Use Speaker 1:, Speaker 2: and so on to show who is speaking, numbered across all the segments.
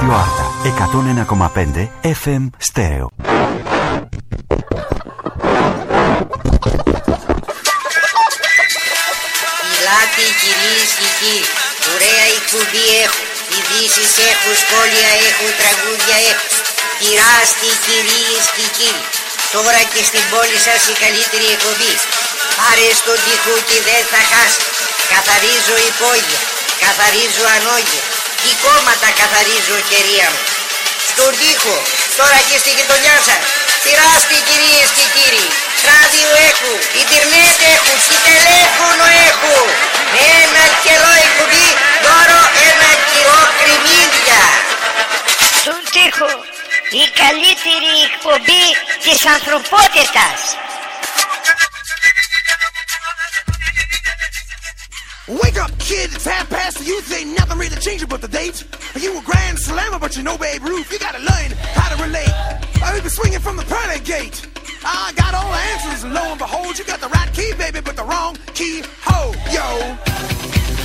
Speaker 1: Ράδιο Άρτα 101,5 FM Στέρεο.
Speaker 2: Ελάτε κυρίες και κύριοι, ωραία εκπομπή έχω, ειδήσεις έχω, σχόλια έχω, τραγούδια έχω. Πειράστε κυρίες και κύριοι, τώρα και στην πόλη σας η καλύτερη εκπομπή. Πάρε στον τοίχο και δεν θα χάσει. Καθαρίζω υπόγεια, καθαρίζω ανόγεια. Τι κόμματα καθαρίζω κυρία μου. Στον τοίχο, τώρα και στη γειτονιά σας. Πειράστε κυρίες και κύριοι. Ράδιο έχω, ίντερνετ έχω και τηλέφωνο έχω. Με ένα καιρό εκπομπή, δώρο ένα κιλό κρυμμύδια.
Speaker 3: Στον τοίχο, η καλύτερη εκπομπή της ανθρωπότητας.
Speaker 4: Wake up, kid, it's half past the youth. Ain't nothing really changing but the date. You a grand slammer, but you know Babe Ruth. You gotta learn how to relate. I've been swinging from the pearly gate. I got all the answers, and lo and behold, you got the right key, baby, but the wrong key. Ho, yo.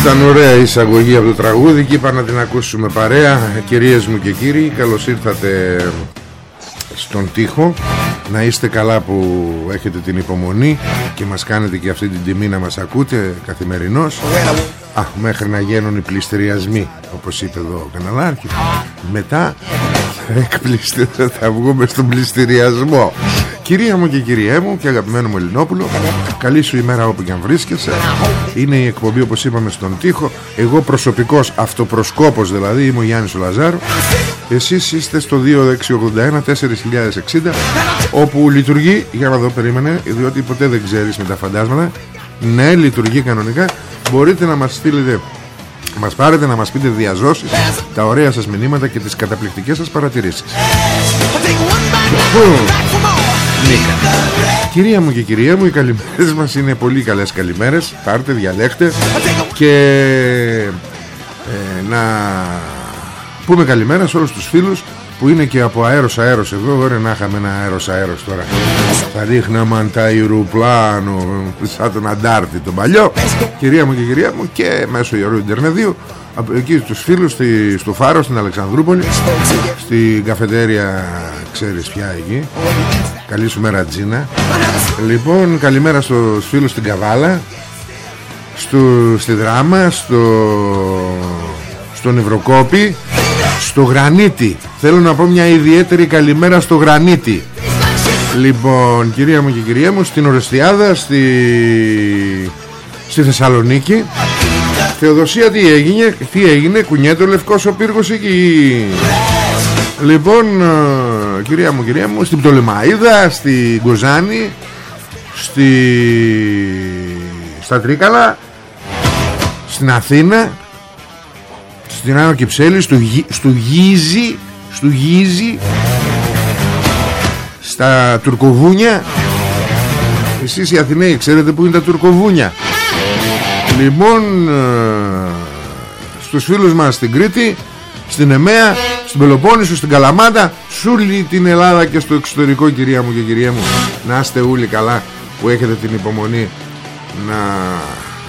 Speaker 5: Ήταν ωραία η εισαγωγή από το τραγούδι και είπα να την ακούσουμε παρέα. Κυρίες μου και κύριοι Καλώς ήρθατε στον τοίχο. Να είστε καλά που έχετε την υπομονή Και μας κάνετε και αυτή την τιμή να μας ακούτε καθημερινώς Α, μέχρι να γίνουν οι πληστηριασμοί Όπως είπε εδώ ο καναλάρχης Μετά εκπληστε, θα βγούμε στον πληστηριασμό. Κυρία μου και κυρία μου και αγαπημένο μου Ελληνόπουλο Καλή σου ημέρα όπου και αν βρίσκεσαι. Είναι η εκπομπή όπως είπαμε στον τοίχο. Εγώ προσωπικός αυτοπροσκόπος δηλαδή Είμαι ο Γιάννης ο Λαζάρου. Εσείς είστε στο 2681 4060 Όπου λειτουργεί Για να δω περίμενε Διότι ποτέ δεν ξέρεις με τα φαντάσματα Ναι λειτουργεί κανονικά. Μπορείτε να μας στείλετε μας πάρετε να μας πείτε διαζώσεις Τα ωραία σας μηνύματα και τις καταπληκτικές σας παρατηρήσεις. Νίκα. Κυρία μου και κυρία μου Οι καλημέρες μας είναι πολύ καλές καλημέρες. Πάρτε, διαλέχτε Και ε, Να Πούμε καλημέρα σε όλους τους φίλους Που είναι και από αέρος αέρος. Εδώ Ωραία να είχαμε ένα αέρος αέρος τώρα. Θα ρίχναμε τα αεροπλάνο Σαν τον Αντάρτη τον παλιό. Κυρία μου και κυρία μου Και μέσω ιερού Ιντερνεδίου Εκεί τους φίλους στη, στο Φάρο στην Αλεξανδρούπολη Στην καφετέρια Ξέρεις πια εκεί. Καλή σου μέρα Τζίνα. Λοιπόν καλημέρα στους φίλους στην Καβάλα στο, Στη Δράμα Στο Στον Ευρωκόπη Στο Γρανίτη Θέλω να πω μια ιδιαίτερη καλημέρα στο Γρανίτη Λοιπόν κυρία μου και κυρία μου Στην Ορεστιάδα Στη, στη Θεσσαλονίκη. Θεοδοσία τι έγινε Τι έγινε κουνιέται ο λευκός ο πύργος εκεί. Λοιπόν ε, κυρία μου κυρία μου Στην Πτολεμαίδα Στην Κοζάνη Στη... Στα Τρίκαλα Στην Αθήνα Στην Άνω Κυψέλη Στο, στο Γίζι Στο Γίζι Στα Τουρκοβούνια. Εσείς οι Αθηναίοι ξέρετε που είναι τα Τουρκοβούνια. Λοιπόν ε, Στους φίλους μας στην Κρήτη Στην Εμέα Στην Πελοπόννησο, στην Καλαμάτα Σούλη την Ελλάδα και στο εξωτερικό κυρία μου και κυρία μου. Να είστε όλοι καλά Που έχετε την υπομονή Να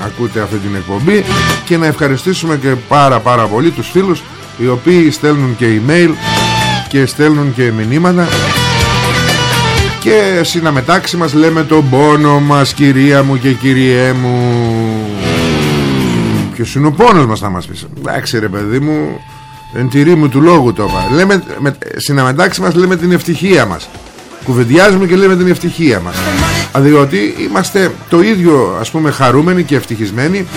Speaker 5: ακούτε αυτή την εκπομπή Και να ευχαριστήσουμε και πάρα πάρα πολύ Τους φίλους οι οποίοι στέλνουν και email Και στέλνουν και μηνύματα. Και συναμετάξει μας λέμε τον πόνο μας κυρία μου και κυριέ μου. Ποιος είναι ο πόνος μας θα μας πεις. Εντάξει ρε παιδί μου Εν τυρί μου του λόγου το είπα. Λέμε, με, Συναμετάξει μας λέμε την ευτυχία μας. Κουβεντιάζουμε και λέμε την ευτυχία μας Διότι είμαστε το ίδιο ας πούμε χαρούμενοι και ευτυχισμένοι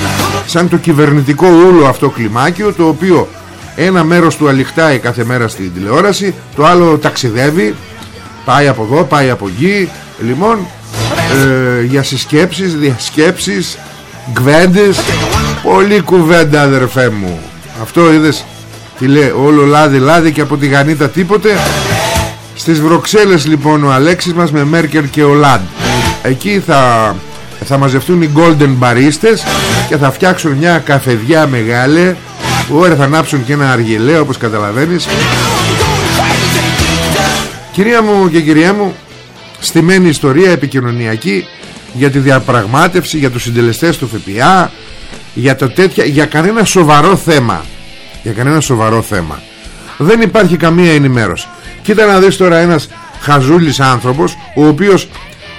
Speaker 5: Σαν το κυβερνητικό ούλο αυτό κλιμάκιο Το οποίο ένα μέρος του αληχτάει κάθε μέρα στην τηλεόραση Το άλλο ταξιδεύει Πάει από εδώ, πάει από εκεί. Λοιπόν ε, Για συσκέψεις, διασκέψεις Γκβέντες Πολύ κουβέντα αδερφέ μου. Αυτό είδες Τι λέει όλο λάδι λάδι και από τη Γανίτα τίποτε. Στις Βροξέλλες λοιπόν ο Αλέξης μας με Μέρκερ και ο Λάντ Εκεί θα, θα μαζευτούν οι Golden Baristas Και θα φτιάξουν μια καφεδιά μεγάλη. Ωραία θα ανάψουν και ένα αργυλέ όπως καταλαβαίνεις. Κυρία μου και κυρία μου Στημένη ιστορία επικοινωνιακή Για τη διαπραγμάτευση Για τους συντελεστές του ΦΠΑ Για το τέτοια Για κανένα σοβαρό θέμα. Για κανένα σοβαρό θέμα. Δεν υπάρχει καμία ενημέρωση. Κοίτα να δεις τώρα ένας χαζούλης άνθρωπος Ο οποίος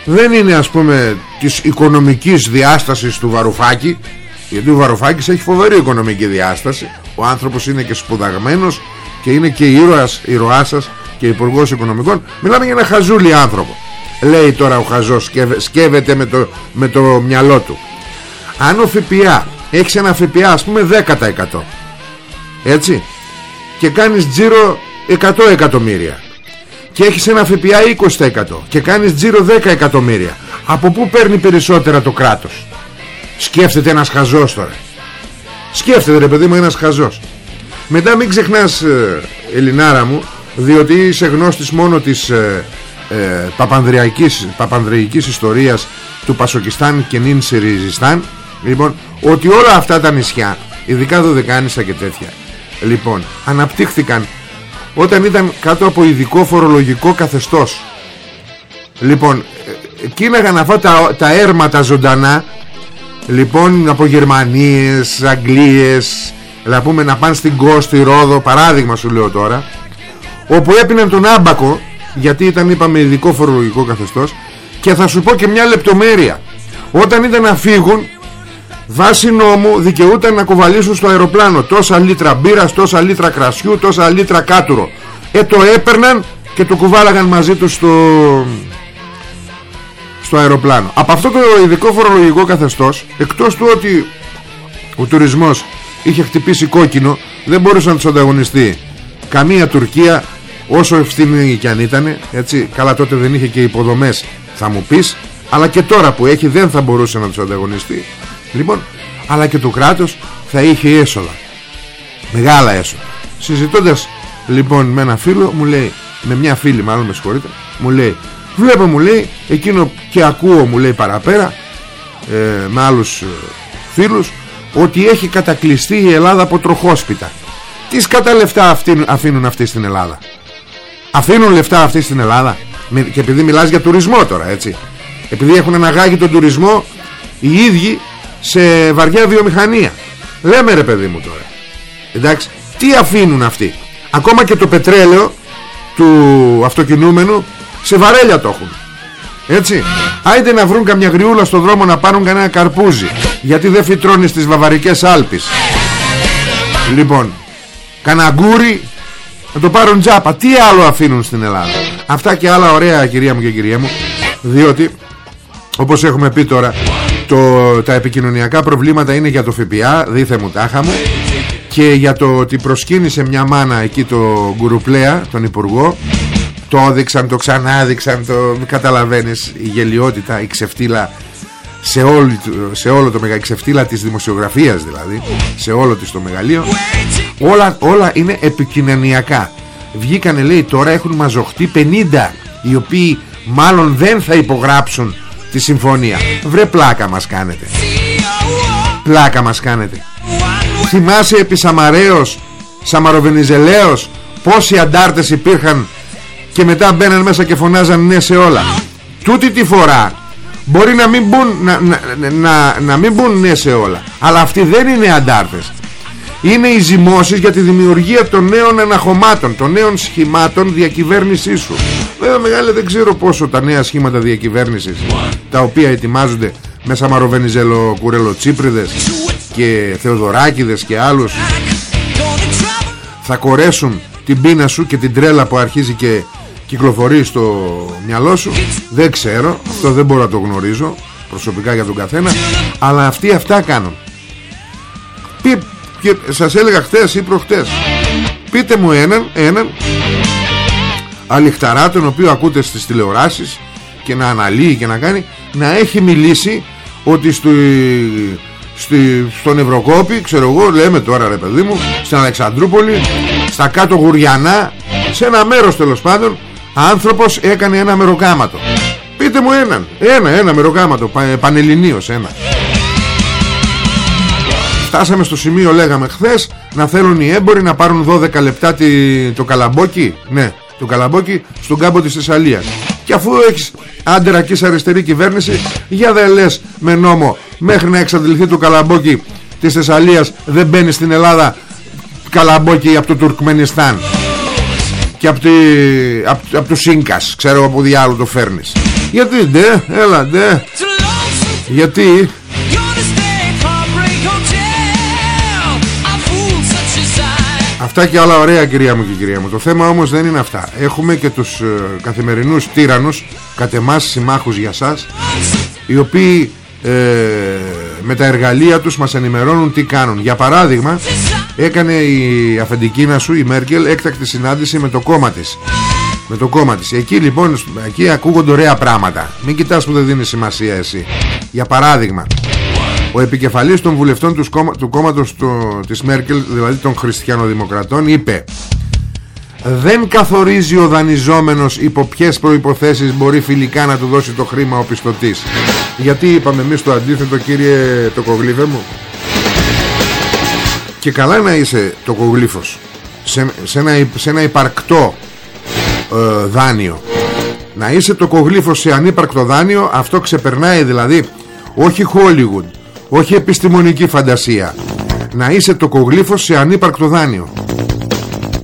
Speaker 5: δεν είναι ας πούμε Της οικονομικής διάστασης του Βαρουφάκη Γιατί ο Βαρουφάκης έχει φοβερή οικονομική διάσταση. Ο άνθρωπος είναι και σπουδαγμένος Και είναι και ήρωας, ήρωάς σας και υπουργός Οικονομικών. Μιλάμε για ένα χαζούλι άνθρωπο. Λέει τώρα ο χαζός σκεύεται με το, με το μυαλό του. Αν ο ΦΠΑ έχεις ένα ΦΠΑ ας πούμε 10% έτσι και κάνεις τζίρο 100 εκατομμύρια και έχεις ένα ΦΠΑ 20% και κάνεις τζίρο 10 εκατομμύρια. Από πού παίρνει περισσότερα το κράτος; Σκέφτεται ένας χαζός τώρα. Σκέφτεται ρε παιδί μου ένας χαζός. Μετά μην ξεχνάς ε, Ελληνάρα μου διότι είσαι γνώστης μόνο της ε, ε, παπανδριακής, παπανδριακής ιστορίας του Πασοκιστάν και νυν Σιριζιστάν. Λοιπόν ότι όλα αυτά τα νησιά ειδικά Δωδεκάνησα και τέτοια λοιπόν αναπτύχθηκαν όταν ήταν κάτω από ειδικό φορολογικό καθεστώς. Λοιπόν ε, κίναγαν αυτά τα, τα έρματα ζωντανά. Λοιπόν από Γερμανίες, Αγγλίες να πούμε να πάνε στην Κώστη, Ρόδο παράδειγμα σου λέω τώρα όπου έπιναν τον άμπακο γιατί ήταν είπαμε ειδικό φορολογικό καθεστώς και θα σου πω και μια λεπτομέρεια. Όταν ήταν να φύγουν βάσει νόμου δικαιούταν να κουβαλήσουν στο αεροπλάνο τόσα λίτρα μπύρας, τόσα λίτρα κρασιού, τόσα λίτρα κάτουρο. Ε το έπαιρναν και το κουβάλαγαν μαζί τους στο, στο αεροπλάνο. Από αυτό το ειδικό φορολογικό καθεστώς εκτός του ότι ο τουρισμός είχε χτυπήσει κόκκινο δεν μπορούσε να τους ανταγωνιστεί καμία Τουρκία όσο ευθύνη και αν ήταν έτσι, καλά τότε δεν είχε και υποδομές θα μου πεις αλλά και τώρα που έχει δεν θα μπορούσε να τους ανταγωνιστεί λοιπόν αλλά και το κράτος θα είχε έσοδα. Μεγάλα έσοδα. Συζητώντας λοιπόν με ένα φίλο μου λέει με μια φίλη μάλλον με συγχωρείτε μου λέει βλέπω μου λέει εκείνο και ακούω μου λέει παραπέρα ε, με άλλους ε, φίλους ότι έχει κατακλειστεί η Ελλάδα από τροχόσπιτα τις σκατά λεφτά αφήνουν αυτοί στην Ελλάδα Αφήνουν λεφτά αυτοί στην Ελλάδα Και επειδή μιλάς για τουρισμό τώρα έτσι. Επειδή έχουν αναγάγει τον τουρισμό Οι ίδιοι σε βαριά βιομηχανία. Λέμε ρε παιδί μου τώρα. Εντάξει Τι αφήνουν αυτοί; Ακόμα και το πετρέλαιο Του αυτοκινούμενου Σε βαρέλια το έχουν. Έτσι. Άιντε να βρουν καμιά γριούλα στο δρόμο να πάρουν κανένα καρπούζι Γιατί δεν φυτρώνει στις βαβαρικές Άλπεις. Λοιπόν Καναγκούρι να το πάρουν τζάπα. Τι άλλο αφήνουν στην Ελλάδα; Αυτά και άλλα ωραία κυρία μου και κυρία μου διότι όπως έχουμε πει τώρα το, τα επικοινωνιακά προβλήματα είναι για το ΦΠΑ δίθε μου τάχα μου και για το ότι προσκύνησε μια μάνα εκεί το γκουρουπλέα τον υπουργό το έδειξαν, το ξανάδειξαν το καταλαβαίνεις η γελιότητα, η ξεφτύλα σε, όλη, σε όλο το μεγαλείο ξεφτύλα της δημοσιογραφίας δηλαδή σε όλο της το μεγαλείο όλα, όλα είναι επικοινωνιακά. Βγήκανε λέει τώρα έχουν μαζοχτεί 50 οι οποίοι μάλλον δεν θα υπογράψουν τη συμφωνία. Βρε πλάκα μας κάνετε. Πλάκα μας κάνετε. Θυμάσαι επί Σαμαρέως Σαμαροβενιζελέως πόσοι αντάρτες υπήρχαν και μετά μπαίναν μέσα και φωνάζαν ναι σε όλα. Τούτη τη φορά Μπορεί να μην μπουν, να, να, να, να μην μπουν ναι σε όλα Αλλά αυτοί δεν είναι αντάρτες Είναι οι ζυμώσεις για τη δημιουργία των νέων αναχωμάτων Των νέων σχημάτων διακυβέρνησής σου. Βέβαια μεγάλη δεν ξέρω πόσο τα νέα σχήματα διακυβέρνησης Τα οποία ετοιμάζονται με Σαμαροβενιζέλο Κουρελοτσίπριδες Και Θεοδωράκηδες και άλλους Θα κορέσουν την πείνα σου και την τρέλα που αρχίζει και κυκλοφορεί στο μυαλό σου. Δεν ξέρω αυτό δεν μπορώ να το γνωρίζω προσωπικά για τον καθένα αλλά αυτοί αυτά κάνουν. Πεί, και σας έλεγα χτες ή προχτές. Πείτε μου έναν, έναν αλιχταρά τον οποίο ακούτε στις τηλεοράσεις και να αναλύει και να κάνει να έχει μιλήσει ότι στο, στη, στον Ευρωκόπη ξέρω εγώ λέμε τώρα ρε παιδί μου στην Αλεξανδρούπολη στα κάτω Γουριανά σε ένα μέρος τέλος πάντων άνθρωπος έκανε ένα μεροκάματο. Πείτε μου έναν ένα, ένα μεροκάματο πα, πανελληνίος ένα φτάσαμε στο σημείο λέγαμε χθες να θέλουν οι έμποροι να πάρουν 12 λεπτά τη, το καλαμπόκι. Ναι το καλαμπόκι στον κάμπο της Θεσσαλίας. Και αφού έχεις άντερακής αριστερή κυβέρνηση για δεν λες με νόμο μέχρι να εξαντληθεί το καλαμπόκι της Θεσσαλίας δεν μπαίνει στην Ελλάδα καλαμπόκι από το Τουρκμενιστάν. Και από, τη, από, από το Σίνκας ξέρω από διάλογο το φέρνεις. Γιατί ντε έλα ντε. Γιατί Αυτά και άλλα ωραία κυρία μου και κυρία μου. Το θέμα όμως δεν είναι αυτά. Έχουμε και τους ε, καθημερινούς τύραννους Κατ' εμάς συμμάχους για σας Οι οποίοι ε, με τα εργαλεία τους μας ενημερώνουν τι κάνουν. Για παράδειγμα έκανε η αφεντικίνα σου η Μέρκελ έκτακτη συνάντηση με το κόμμα της. Με το κόμμα της. Εκεί λοιπόν εκεί ακούγονται ωραία πράγματα. Μην κοιτάς που δεν δίνεις σημασία εσύ. Για παράδειγμα ο επικεφαλής των βουλευτών του, κόμμα, του κόμματος του, της Μέρκελ Δηλαδή των χριστιανοδημοκρατών είπε δεν καθορίζει ο δανειζόμενος υπό ποιες προϋποθέσεις μπορεί φιλικά να του δώσει το χρήμα ο πιστωτής γιατί είπαμε εμείς το αντίθετο κύριε το κογλίφε μου. Και καλά να είσαι το κογλίφος σε, σε, ένα, σε ένα υπαρκτό ε, δάνειο. Να είσαι το κογλίφος σε ανύπαρκτο δάνειο αυτό ξεπερνάει δηλαδή όχι Hollywood όχι επιστημονική φαντασία. Να είσαι το κογλίφος σε ανύπαρκτο δάνειο.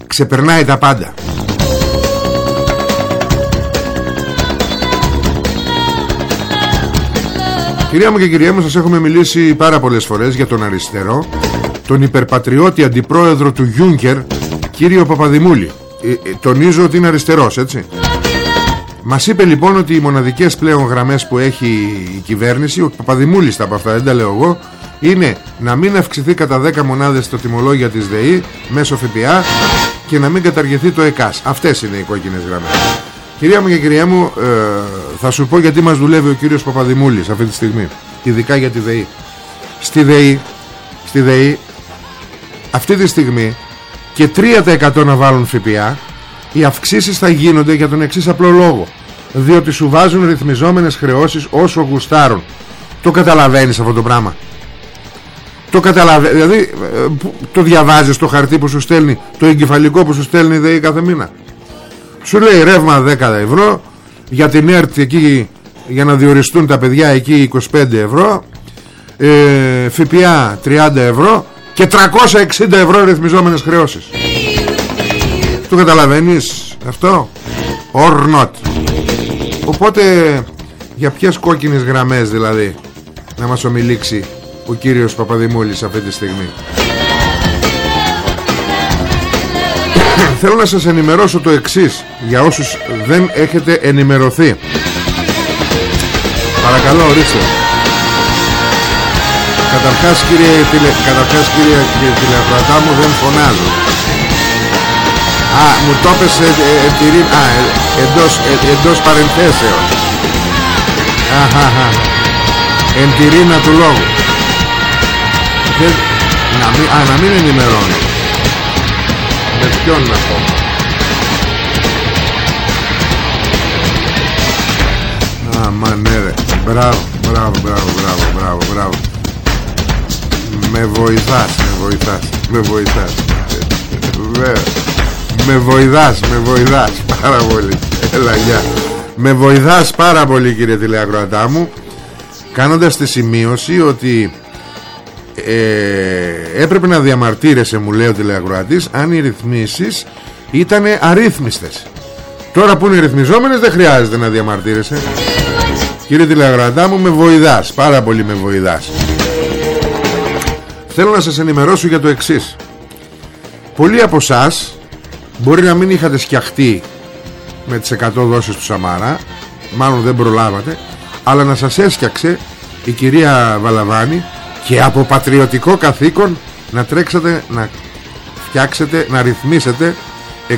Speaker 5: Ξεπερνάει τα πάντα. Κυρία μου και κυρία μου σας έχουμε μιλήσει πάρα πολλές φορές για τον αριστερό τον υπερπατριώτη αντιπρόεδρο του Γιούγκερ κύριο Παπαδημούλη. Ε, ε, τονίζω ότι είναι αριστερός έτσι μας είπε λοιπόν ότι οι μοναδικές πλέον γραμμές που έχει η κυβέρνηση Ο Παπαδημούλης τα από αυτά δεν τα λέω εγώ Είναι να μην αυξηθεί κατά 10 μονάδες το τιμολόγια της ΔΕΗ Μέσω ΦΠΑ Και να μην καταργηθεί το ΕΚΑΣ. Αυτές είναι οι κόκκινες γραμμές. Κυρία μου και κυρία μου ε, Θα σου πω γιατί μας δουλεύει ο κύριος Παπαδημούλης Αυτή τη στιγμή Ειδικά για τη ΔΕΗ. Στη ΔΕΗ, στη ΔΕΗ Αυτή τη στιγμή Και 3% να βάλουν ΦΠΑ οι αυξήσεις θα γίνονται για τον εξής απλό λόγο. Διότι σου βάζουν ρυθμιζόμενες χρεώσεις όσο γουστάρουν. Το καταλαβαίνεις αυτό το πράγμα. Το καταλαβαίνεις δηλαδή ε, το διαβάζεις το χαρτί που σου στέλνει το εγκεφαλικό που σου στέλνει ΔΕΗ κάθε μήνα. Σου λέει ρεύμα 10 ευρώ για την ΕΡΤ εκεί για να διοριστούν τα παιδιά εκεί 25 ευρώ ε, ΦΠΑ 30 ευρώ και 360 ευρώ ρυθμιζόμενες χρεώσεις το καταλαβαίνεις αυτό; Or not. Οπότε για ποιες κόκκινες γραμμές δηλαδή Να μας ομιλήξει ο κύριος Παπαδημούλης αυτή τη στιγμή; Θέλω να σας ενημερώσω το εξής Για όσους δεν έχετε ενημερωθεί. Παρακαλώ ορίστε. Καταρχάς κύριε, τηλε... Καταρχάς, κύριε, κύριε μου δεν φωνάζω Α, μου το έπεσε ε, ε, Α, ε, εντός, ε, εντός παρενθέσεως Αχαχα Εν τη ρίνα του λόγου. Δεν, να μην, Α, να μην ενημερώνω. Με ποιον να πω; Α, μα ναι ρε. Μπράβο, μπράβο, μπράβο, μπράβο, μπράβο, μπράβο. Με βοηθάς, με βοηθάς Με βοηθάς. Βέβαια με βοηθάς, με βοηθάς πάρα πολύ. Έλα γεια. Με βοηθάς πάρα πολύ κύριε τηλεακροατά μου Κάνοντας τη σημείωση ότι ε, Έπρεπε να διαμαρτύρεσαι μου λέει ο τηλεακροατής Αν οι ρυθμίσεις ήταν αρρύθμιστες. Τώρα που είναι ρυθμιζόμενες δεν χρειάζεται να διαμαρτύρεσαι. Κύριε τηλεακροατά μου με βοηθάς Πάρα πολύ με βοηθάς. Θέλω να σας ενημερώσω για το εξής. Πολλοί από εσάς Μπορεί να μην είχατε σκιαχτεί με τις 100 δόσεις του Σαμάρα Μάλλον δεν προλάβατε Αλλά να σας έσκιαξε η κυρία Βαλαβάνη Και από πατριωτικό καθήκον να τρέξετε να φτιάξετε, να ρυθμίσετε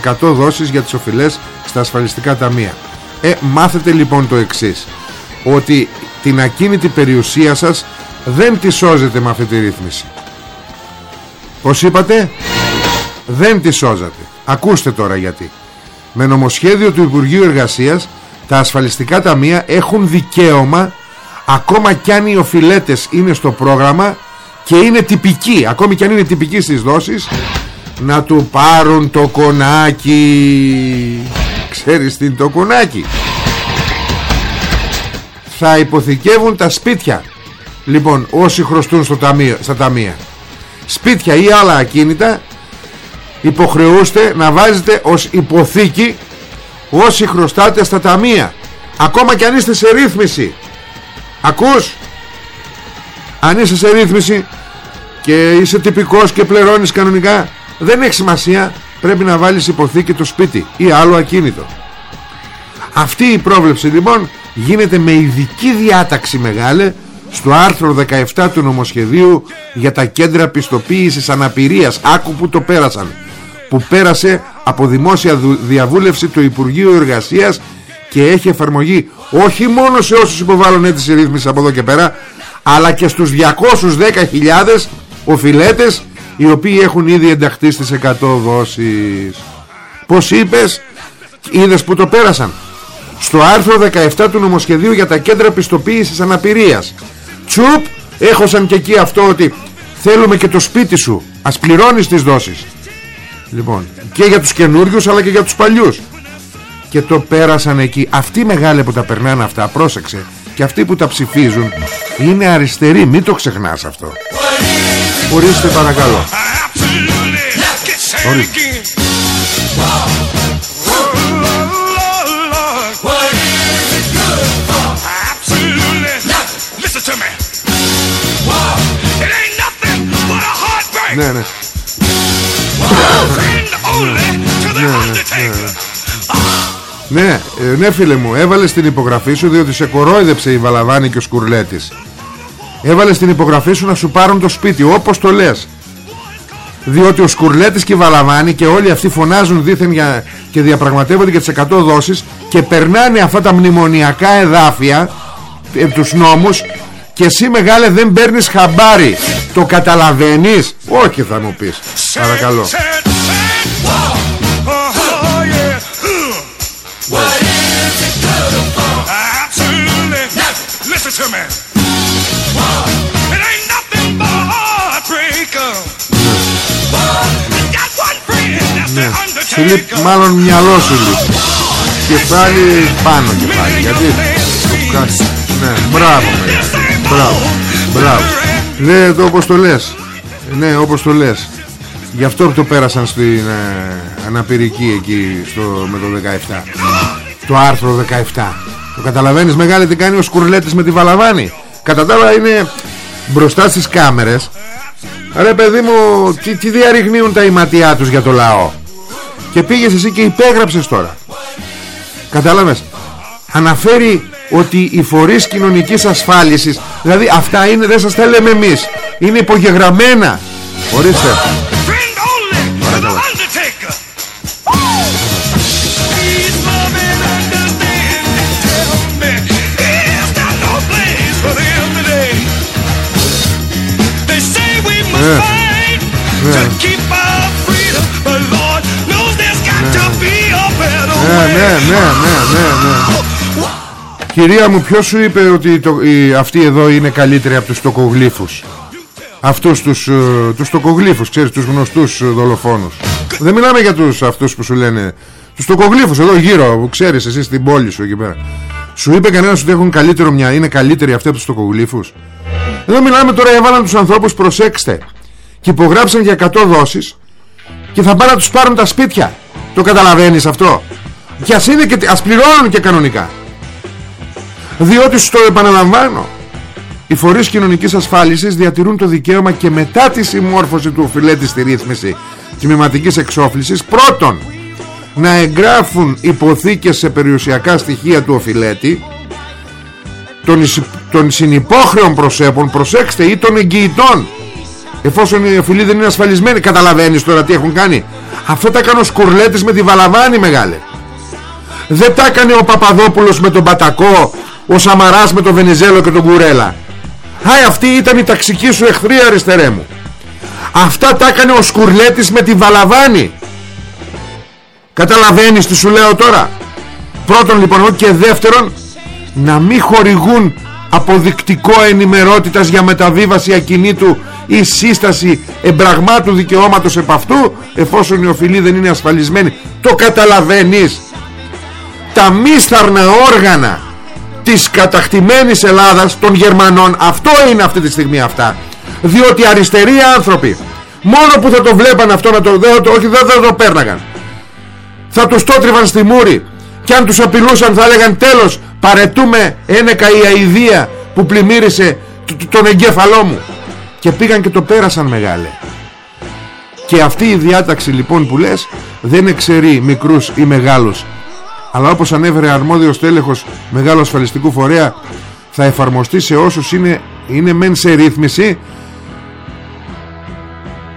Speaker 5: 100 δόσεις για τις οφειλές στα ασφαλιστικά ταμεία. Ε, μάθετε λοιπόν το εξής Ότι την ακίνητη περιουσία σας δεν τη σώζεται με αυτή τη ρύθμιση. Πως είπατε; Δεν τη σώζατε ακούστε τώρα γιατί. Με νομοσχέδιο του Υπουργείου Εργασίας τα ασφαλιστικά ταμεία έχουν δικαίωμα ακόμα κι αν οι οφειλέτες είναι στο πρόγραμμα και είναι τυπικοί ακόμη κι αν είναι τυπικοί στις δόσεις να του πάρουν το κονάκι. Ξέρεις τι είναι το κονάκι; Θα υποθηκεύουν τα σπίτια. Λοιπόν όσοι χρωστούν στο ταμείο, στα ταμεία. Σπίτια ή άλλα ακίνητα υποχρεούστε να βάζετε ως υποθήκη όσοι χρωστάτε στα ταμεία. Ακόμα και αν είστε σε ρύθμιση. Ακούς; Αν είσαι σε ρύθμιση και είσαι τυπικός και πληρώνεις κανονικά δεν έχει σημασία. Πρέπει να βάλεις υποθήκη το σπίτι ή άλλο ακίνητο. Αυτή η πρόβλεψη λοιπόν γίνεται με ειδική διάταξη μεγάλη στο άρθρο 17 του νομοσχεδίου για τα κέντρα πιστοποίησης αναπηρίας. Άκου που το πέρασαν που πέρασε από δημόσια διαβούλευση του Υπουργείου Εργασίας και έχει εφαρμογή όχι μόνο σε όσους υποβάλλουν αίτηση ρύθμισης από εδώ και πέρα αλλά και στους 210.000 οφειλέτες οι οποίοι έχουν ήδη ενταχθεί στις 100 δόσεις πως είπες; Είδες που το πέρασαν; Στο άρθρο 17 του νομοσχεδίου για τα κέντρα πιστοποίησης αναπηρίας. Τσουπ έχωσαν και εκεί αυτό ότι θέλουμε και το σπίτι σου. Ας πληρώνεις τις δόσεις λοιπόν και για τους καινούριους αλλά και για τους παλιούς. Και το πέρασαν εκεί. Αυτοί οι μεγάλοι που τα περνάνε αυτά πρόσεξε και αυτοί που τα ψηφίζουν είναι αριστεροί. Μην το ξεχνάς αυτό. Ορίστε παρακαλώ. Ορίστε. Ναι, ναι. Ναι, ναι, ναι φίλε μου Έβαλες την υπογραφή σου διότι σε κορόιδεψε η Βαλαβάνη και ο Σκουρλέτης. Έβαλες την υπογραφή σου να σου πάρουν το σπίτι Όπως το λες. Διότι ο Σκουρλέτης και η Βαλαβάνη Και όλοι αυτοί φωνάζουν δίθεν για, Και διαπραγματεύονται για τις 100 δόσεις Και περνάνε αυτά τα μνημονιακά εδάφια ε, Τους νόμους Και εσύ μεγάλε δεν παίρνεις χαμπάρι. Το καταλαβαίνεις; Όχι θα μου πεις. Παρακαλώ. Ναι. Σου λείπει μάλλον μυαλό σου λείπει. Κεφάλι πάνω κεφάλι Γιατί Ναι μπράβο Μπράβο. Μπράβο. Ναι το όπως το λες. Ναι όπως το λες. Γι' αυτό το πέρασαν στην ε, αναπηρική εκεί στο, με το 17 Το άρθρο 17 Το καταλαβαίνεις μεγάλη τι κάνει ο Σκουρλέτης με τη Βαλαβάνη. Κατά τα άλλα είναι μπροστά στις κάμερες. Ρε παιδί μου τι, τι διαρριγνύουν τα ηματιά τους για το λαό. Και πήγες εσύ και υπέγραψες τώρα. Κατάλαβες. Αναφέρει ότι οι φορείς κοινωνικής ασφάλισης Δηλαδή αυτά είναι δεν σας τα λέμε εμείς Είναι υπογεγραμμένα. Ορίστε. Ναι. Ναι, ναι, ναι, ναι, ναι, Κυρία μου ποιος σου είπε ότι το, η, αυτοί εδώ είναι καλύτεροι από τους τοκογλύφους Αυτούς τους, uh, τους τοκογλύφους Ξέρεις τους γνωστούς uh, δολοφόνους. Δεν μιλάμε για τους αυτούς που σου λένε Τους τοκογλύφους εδώ γύρω που ξέρεις εσύ στην πόλη σου εκεί πέρα. Σου είπε κανένας ότι έχουν καλύτερο μια Είναι καλύτεροι αυτοί από τους τοκογλύφους Εδώ μιλάμε τώρα έβαλαν τους ανθρώπους προσέξτε και υπογράψαν για 100 δόσεις και θα πάνε να τους πάρουν τα σπίτια. Το καταλαβαίνεις αυτό; Και ας, είναι και, ας πληρώνουν και κανονικά διότι στο επαναλαμβάνω οι φορείς κοινωνικής ασφάλισης διατηρούν το δικαίωμα και μετά τη συμμόρφωση του οφειλέτη στη ρύθμιση τμηματικής εξόφλησης πρώτον να εγγράφουν υποθήκες σε περιουσιακά στοιχεία του οφειλέτη των, των συνυπόχρεων προσέπων προσέξτε ή των εγγυητών Εφόσον οι οφειλοί δεν είναι ασφαλισμένοι. Καταλαβαίνεις τώρα τι έχουν κάνει; Αυτό τα έκανε ο Σκουρλέτης με τη Βαλαβάνη μεγάλε. Δεν τα έκανε ο Παπαδόπουλος με τον Πατακό Ο Σαμαράς με τον Βενιζέλο και τον Κουρέλα. Άι αυτή ήταν η ταξική σου εχθρή αριστερέ μου. Αυτά τα έκανε ο Σκουρλέτης με τη Βαλαβάνη. Καταλαβαίνεις τι σου λέω τώρα; Πρώτον λοιπόν και δεύτερον Να μην χορηγούν αποδεικτικό ενημερότητας για μεταβίβαση ακινήτου ή σύσταση εμπραγμάτου δικαιώματος επ' αυτού εφόσον η οφειλή δεν είναι ασφαλισμένη. Το καταλαβαίνεις; Τα μίσταρνα όργανα της κατακτημένης Ελλάδας των Γερμανών. Αυτό είναι αυτή τη στιγμή αυτά. Διότι αριστεροί άνθρωποι μόνο που θα το βλέπαν αυτό να το, δεν, όχι δεν θα το πέρναγαν. Θα τους τότριβαν στη μούρη και αν τους απειλούσαν θα έλεγαν τέλος παρετούμε ένεκα η αηδία που πλημμύρισε τον εγκέφαλό μου και πήγαν και το πέρασαν μεγάλε. Και αυτή η διάταξη λοιπόν που λες δεν εξαιρεί μικρούς ή μεγάλους αλλά όπως ανέφερε αρμόδιος τέλεχος μεγάλου ασφαλιστικού φορέα θα εφαρμοστεί σε όσους είναι, είναι μεν σε ρύθμιση.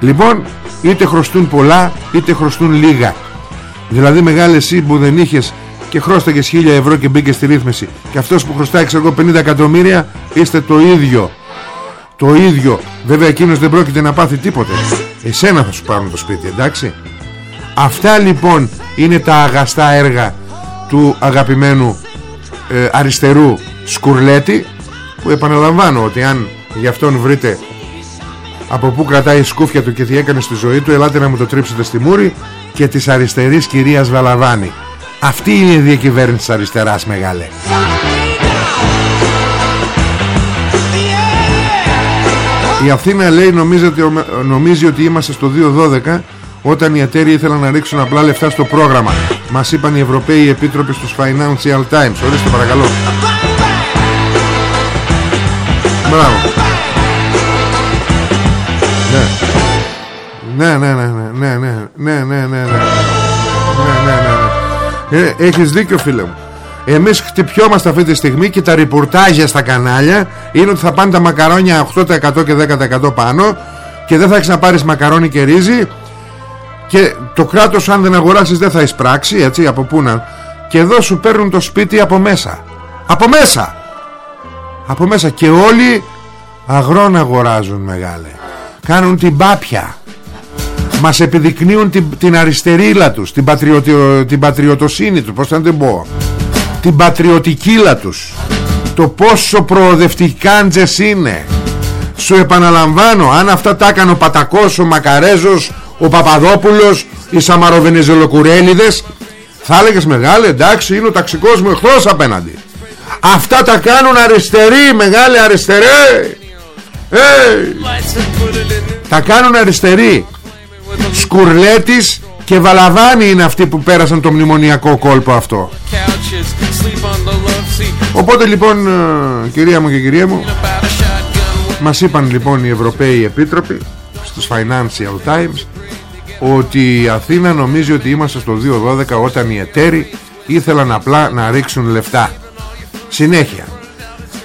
Speaker 5: Λοιπόν είτε χρωστούν πολλά είτε χρωστούν λίγα. Δηλαδή μεγάλε εσύ που δεν είχες και χρώσταγες χίλια ευρώ και μπήκες στη ρύθμιση. Και αυτός που χρωστάει ξέρω 50 εκατομμύρια είστε το ίδιο. Το ίδιο. Βέβαια εκείνος δεν πρόκειται να πάθει τίποτε. Εσένα θα σου πάρουν το σπίτι εντάξει. Αυτά λοιπόν είναι τα αγαστά έργα του αγαπημένου ε, αριστερού Σκουρλέτη που επαναλαμβάνω ότι αν γι' αυτόν βρείτε από πού κρατάει η σκούφια του και τι έκανε στη ζωή του ελάτε να μου το τρίψετε στη μούρη και της αριστερής κυρίας Βαλαβάνη. Αυτή είναι η διακυβέρνηση της αριστεράς μεγάλε. Η Αθήνα λέει νομίζει ότι, νομίζει ότι είμαστε στο 2.12 όταν οι εταίροι ήθελαν να ρίξουν απλά λεφτά στο πρόγραμμα. Μας είπαν οι Ευρωπαίοι Επίτροποι στους Financial Times. Ορίστε παρακαλώ. Μπράβο. Ναι. Ναι, ναι, ναι, ναι, ναι, ναι, ναι, ναι, ναι, ναι, ναι, ναι, ναι. Ε, έχεις δίκιο φίλε μου. Εμείς χτυπιόμαστε αυτή τη στιγμή και τα ριπορτάζια στα κανάλια είναι ότι θα πάνε τα μακαρόνια 8% και 10% πάνω και δεν θα έχεις να πάρεις μακαρόνι και ρύζι και το κράτος αν δεν αγοράσεις δεν θα εισπράξει έτσι από πού να και εδώ σου παίρνουν το σπίτι από μέσα. Από μέσα! Από μέσα. Και όλοι αγρόν αγοράζουν μεγάλε. Κάνουν την πάπια. Μας επιδεικνύουν την, την αριστερίλα τους την, πατριωτο, την πατριωτοσύνη τους. Πως θα την πω. Την πατριωτικήλα τους. Το πόσο προοδευτικάντζες είναι. Σου επαναλαμβάνω αν αυτά τα έκανε ο Πατακός, ο Μακαρέζος ο Παπαδόπουλος οι Σαμαροβενιζελοκουρέλιδες θα έλεγες μεγάλε εντάξει είναι ο ταξικός μου εχθρός απέναντι αυτά τα κάνουν αριστεροί μεγάλε αριστεροί τα κάνουν αριστεροί. Σκουρλέτης και Βαλαβάνη είναι αυτοί που πέρασαν το μνημονιακό κόλπο αυτό. Οπότε λοιπόν ε, κυρία μου και κυρία μου Μας είπαν λοιπόν οι Ευρωπαίοι Επίτροποι Στους Financial Times Ότι η Αθήνα νομίζει ότι είμαστε στο 2012 Όταν οι εταίροι ήθελαν απλά να ρίξουν λεφτά. Συνέχεια.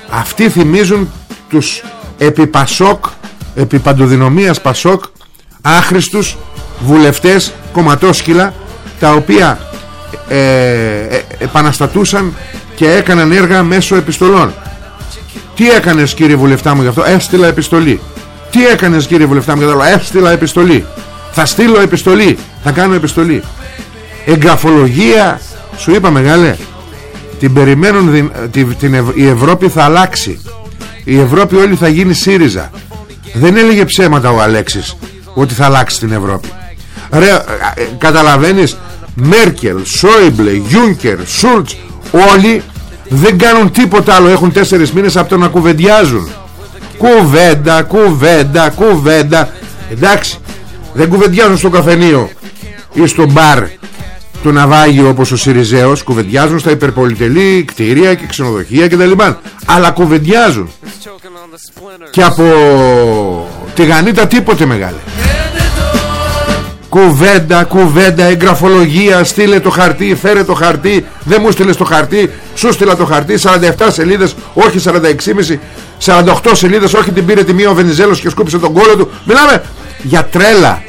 Speaker 5: Αυτοί θυμίζουν τους επί Πασόκ Επί παντοδυνομίας Πασόκ Άχρηστους βουλευτές κομματόσκυλα Τα οποία ε, ε, επαναστατούσαν και έκαναν έργα μέσω επιστολών. Τι έκανες κύριε βουλευτά μου γι' αυτό; Έστειλα επιστολή. Τι έκανες κύριε βουλευτά μου γι' αυτό; Έστειλα επιστολή θα στείλω επιστολή. Θα κάνω επιστολή. Εγγραφολογία σου είπα μεγάλε την περιμένουν την, την, η Ευρώπη θα αλλάξει. Η Ευρώπη όλη θα γίνει ΣΥΡΙΖΑ. Δεν έλεγε ψέματα ο Αλέξης ότι θα αλλάξει την Ευρώπη. Ρε, ε, καταλαβαίνεις Μέρκελ, Σόιμπλε, Γιούνκερ, Σούλτς όλοι δεν κάνουν τίποτα άλλο. Έχουν τέσσερις μήνες από το να κουβεντιάζουν. Κουβέντα, κουβέντα, κουβέντα. Εντάξει δεν κουβεντιάζουν στο καφενείο ή στο μπαρ του ναυάγιο όπως ο Σιριζέος. Κουβεντιάζουν στα υπερπολιτελή κτίρια και ξενοδοχεία και τα λοιπά. Αλλά κουβεντιάζουν. Και από τη γανίτα τίποτε μεγάλε. Κουβέντα, κουβέντα, εγγραφολογία. Στείλε το χαρτί, φέρε το χαρτί. Δεν μου στείλες το χαρτί, σου στείλα το χαρτί. 47 σελίδες, όχι 46,5 48 σελίδες, όχι την πήρε τη μία ο Βενιζέλος και σκούπισε τον κόλλο του. Μιλάμε για τρέλα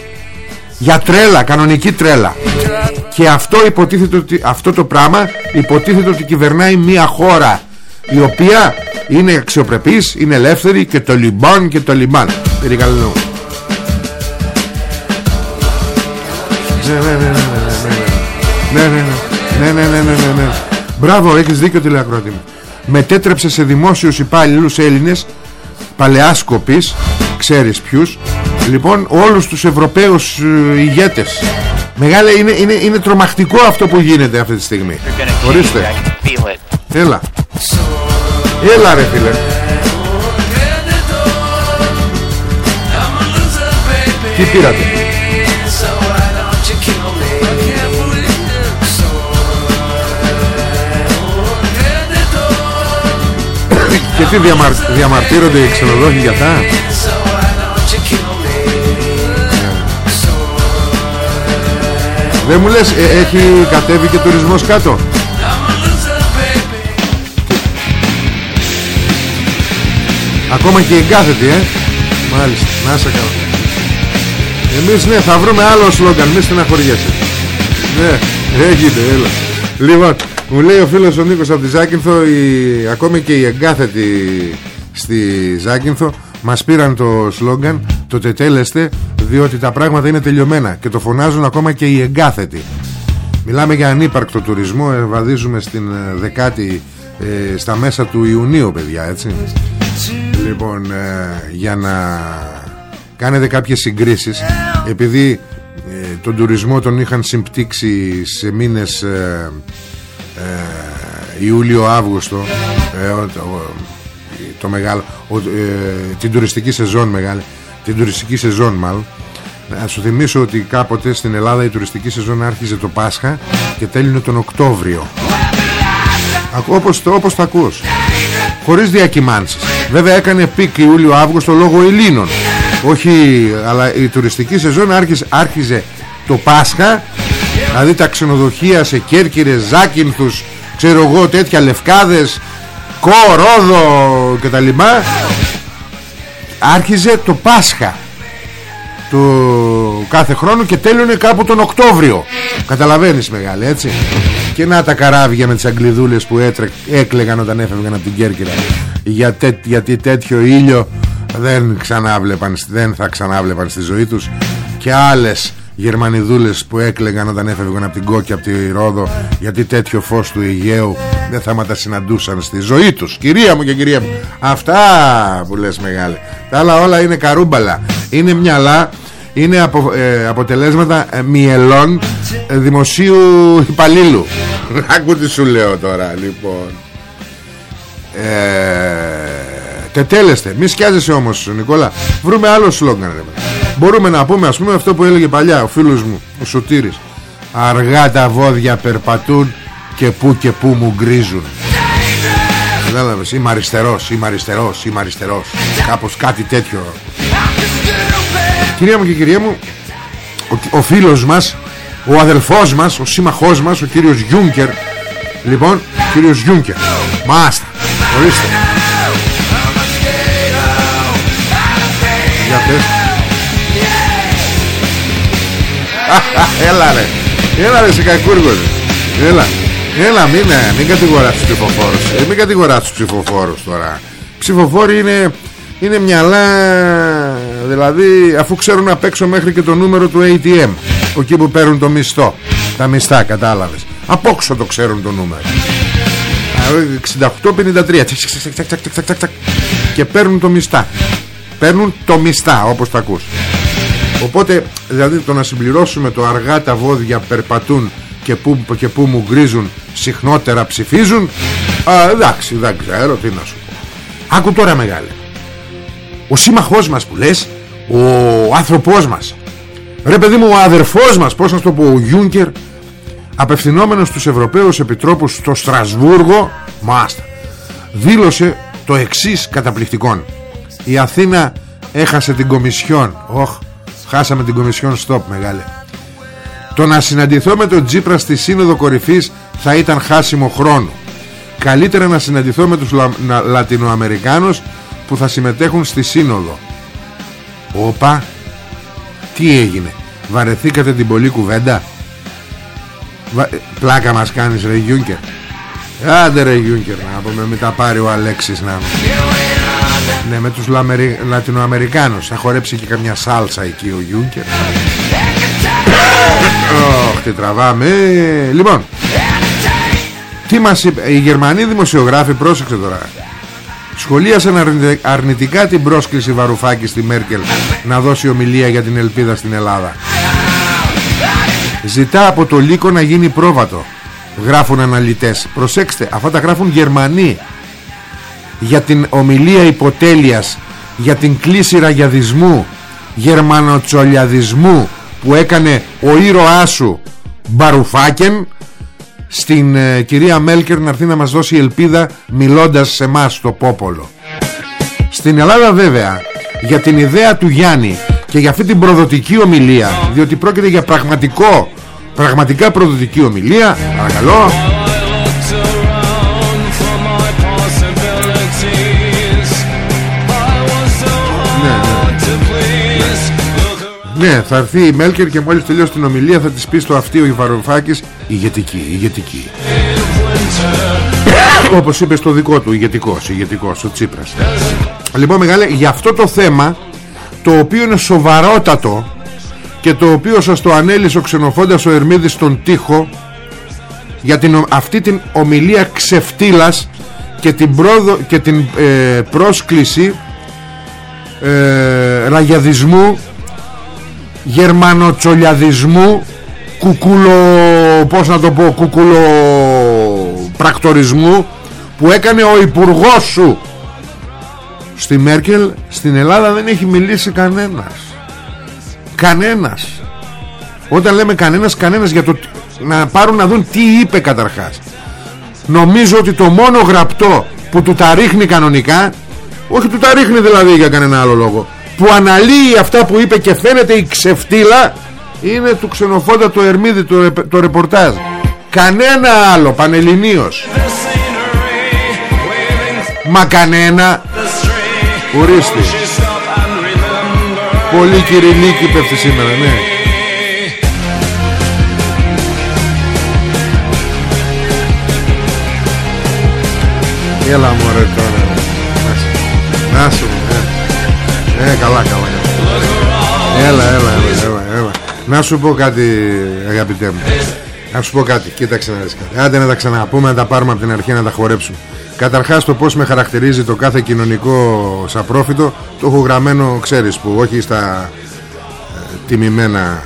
Speaker 5: Για τρέλα, κανονική τρέλα. Και αυτό υποτίθεται ότι Αυτό το πράγμα υποτίθεται ότι κυβερνάει μία χώρα Η οποία είναι αξιοπρεπείς είναι ελεύθεροι και το λιμπάν και το λιμπάν. Περικαλώ ναι ναι ναι ναι ναι ναι ναι. Ναι ναι ναι. Ναι ναι Μπράβο έχεις δίκιο τηλεακρότη μου. Μετέτρεψε σε δημόσιους υπάλληλους Έλληνες Παλαιάσκοπης Ξέρεις ποιους Λοιπόν όλους τους Ευρωπαίους ε, ηγέτες. Μεγάλε είναι, είναι, είναι τρομακτικό αυτό που γίνεται αυτή τη στιγμή. Ορίστε. Έλα. Έλα ρε φίλε. Τι πήρατε; Και τι διαμαρ... διαμαρτύρονται οι ξενοδόχοι για τα Δεν μου λες ε, έχει κατέβει και τουρισμός κάτω; Ακόμα και εγκάθετη ε. Μάλιστα να σε καλά. Εμείς ναι θα βρούμε άλλο σλόγκαν Μη στεναχωριέσαι. Ναι έγινε έλα. Λοιπόν μου λέει ο φίλος ο Νίκος από τη Ζάκυνθο η, Ακόμη και οι εγκάθετοι Στη Ζάκυνθο Μας πήραν το σλόγκαν Το τετέλεστε διότι τα πράγματα είναι τελειωμένα Και το φωνάζουν ακόμα και οι εγκάθετοι. Μιλάμε για ανύπαρκτο τουρισμό Βαδίζουμε στην ε, δεκάτη ε, Στα μέσα του Ιουνίου παιδιά έτσι. Λοιπόν ε, Για να Κάνετε κάποιες συγκρίσεις Επειδή ε, τον τουρισμό τον είχαν συμπτύξει σε μήνες ε, ε, Ιούλιο-Αύγουστο ε, το, το μεγάλο ε, την τουριστική σεζόν μεγάλη την τουριστική σεζόν μάλλον. Να σου θυμίσω ότι κάποτε στην Ελλάδα η τουριστική σεζόν άρχιζε το Πάσχα και τέλεινε τον Οκτώβριο. Όπως το, όπως το ακούς. Χωρίς διακυμάνσεις. Βέβαια έκανε peak Ιούλιο-Αύγουστο λόγω Ελλήνων. Όχι αλλά η τουριστική σεζόν άρχιζε, άρχιζε το Πάσχα. Δηλαδή τα ξενοδοχεία σε Κέρκυρες, Ζάκυνθους Ξέρω εγώ τέτοια Λευκάδες Κο, Ρόδο και τα λοιπά Άρχιζε το Πάσχα το κάθε χρόνο και τέλειωνε κάπου τον Οκτώβριο. Καταλαβαίνεις μεγάλη έτσι. Και να τα καράβια με τις αγγλιδούλες που έτρε, έκλαιγαν όταν έφευγαν από την Κέρκυρα. Για Γιατί τέτοιο ήλιο δεν, ξανάβλεπαν, δεν θα ξανάβλεπαν στη ζωή τους. Και άλλες Γερμανιδούλες που έκλεγαν όταν έφευγαν από την Κόκκι από τη Ρόδο γιατί τέτοιο φως του Αιγαίου δεν θα τα συναντούσαν στη ζωή τους. Κυρία μου και κυρία μου αυτά που λες μεγάλη τα άλλα όλα είναι καρούμπαλα. Είναι μυαλά είναι απο, ε, αποτελέσματα ε, μυελών ε, δημοσίου υπαλλήλου. Άκου τι σου λέω τώρα λοιπόν. Ε, τετέλεστε μη σκιάζεσαι όμως Νικόλα. Βρούμε άλλο σλόγκαν ρε Μπορούμε να πούμε ας πούμε αυτό που έλεγε παλιά ο φίλος μου ο Σωτήρης. Αργά τα βόδια περπατούν και που και που μουγκρίζουν Κατάλαβες είμαι αριστερός, είμαι αριστερός, είμαι αριστερός. Κάπως κάτι τέτοιο. Κυρία μου και κυρία μου ο, ο φίλος μας Ο αδελφός μας, ο σύμμαχός μας Ο κύριος Γιούνκερ. Λοιπόν, κύριος Γιούνκερ. Μάστα, ορίστε Για πες Έλα ρε. Έλα ρε σε κακούργο Έλα. Έλα μην, ε, μην κατηγοράς τους ψηφοφόρους. Ε, Μην κατηγοράς τους ψηφοφόρους τώρα. Ψηφοφόροι είναι Είναι μυαλά Δηλαδή αφού ξέρουν απ' έξω μέχρι και το νούμερο του ATM Εκεί που παίρνουν το μισθό. Τα μισθά κατάλαβες. Απόξω το ξέρουν το νούμερο. 68-53 Και παίρνουν το μισθά Παίρνουν το μισθά όπως τα ακούς. Οπότε δηλαδή το να συμπληρώσουμε το αργά τα βόδια περπατούν και που, και που μου γκρίζουν συχνότερα ψηφίζουν α, εντάξει δεν ξέρω τι να σου πω. Άκου τώρα μεγάλε. Ο σύμμαχός μας που λες Ο άνθρωπός μας. Ρε παιδί μου ο αδερφός μας Πώς να το πω ο Γιούνκερ Απευθυνόμενος στους Ευρωπαίους Επιτρόπους Στο Στρασβούργο Μάστα Δήλωσε το εξής καταπληκτικών Η Αθήνα έχασε την Κομισιόν. Οχ Χάσαμε την Κομισιόν. Stop μεγάλε. Το να συναντηθώ με τον Τζίπρα στη Σύνοδο Κορυφής Θα ήταν χάσιμο χρόνο. Καλύτερα να συναντηθώ με τους Λα... Λατινοαμερικάνους Που θα συμμετέχουν στη Σύνοδο. Όπα Τι έγινε; Βαρεθήκατε την πολλή κουβέντα; Βα... Πλάκα μας κάνεις ρε Γιούνκερ. Άντε ρε Γιούνκερ να πούμε Μην τα πάρει ο Αλέξης να Ναι με τους Λαμερι... Λατινοαμερικάνους Θα χορέψει και καμιά σάλσα εκεί ο Γιούνκερ Ωχ τι τραβάμε Λοιπόν Τι μας είπε Οι Γερμανοί δημοσιογράφοι πρόσεξε τώρα Σχολίασαν αρνητικά την πρόσκληση Βαρουφάκη στη Μέρκελ να δώσει ομιλία για την ελπίδα στην Ελλάδα. Ζητά από το Λύκο να γίνει πρόβατο. Γράφουν αναλυτές. Προσέξτε, αυτά τα γράφουν Γερμανοί. Για την ομιλία υποτέλειας, για την κλίση ραγιαδισμού, γερμανοτσολιαδισμού που έκανε ο ήρωάς σου Μπαρουφάκεν στην ε, κυρία Μέλκερ να έρθει να μας δώσει ελπίδα μιλώντας σε μας το πόπολο. Στην Ελλάδα βέβαια για την ιδέα του Γιάννη και για αυτή την προδοτική ομιλία διότι πρόκειται για πραγματικό πραγματικά προδοτική ομιλία παρακαλώ Ναι, θα έρθει η Μέλκερ και μόλις τελειώσει την ομιλία θα της πει στο αυτί ο Βαρουφάκης ηγετική, ηγετική. Όπως είπε στο δικό του, ηγετικός, ηγετικός, ο Τσίπρας. Λοιπόν μεγάλε, για αυτό το θέμα, το οποίο είναι σοβαρότατο και το οποίο σας το ανέλησε ο ξενοφόντας ο Ερμίδης στον τοίχο για την, αυτή την ομιλία ξεφτύλας και την, πρόδο, και την ε, πρόσκληση ε, ραγιαδισμού γερμανοτσολιαδισμού κουκουλο πώς να το πω κουκουλο πρακτορισμού που έκανε ο υπουργός σου στη Μέρκελ στην Ελλάδα δεν έχει μιλήσει κανένας. Κανένας. Όταν λέμε κανένας κανένας για το να πάρουν να δουν τι είπε καταρχάς. Νομίζω ότι το μόνο γραπτό που του τα ρίχνει κανονικά όχι του τα ρίχνει δηλαδή για κανένα άλλο λόγο που αναλύει αυτά που είπε και φαίνεται η ξεφτύλα είναι του ξενοφόντα του Ερμίδη το, το ρεπορτάζ. Κανένα άλλο πανελληνίος. Μα κανένα. Ορίστε. Πολύ κυριλίκη πέφτει σήμερα ναι. Έλα μωρέ τώρα. Να σου ε, καλά, καλά. Έλα, έλα, έλα, έλα, έλα. Να σου πω κάτι, αγαπητέ μου. Να σου πω κάτι, κοίταξε να δεις κάτι. Άντε να τα ξαναπούμε, να τα πάρουμε από την αρχή να τα χορέψουμε. Καταρχάς το πώς με χαρακτηρίζει το κάθε κοινωνικό σαπρόφητο το έχω γραμμένο, ξέρεις που, όχι στα ε, τιμημένα,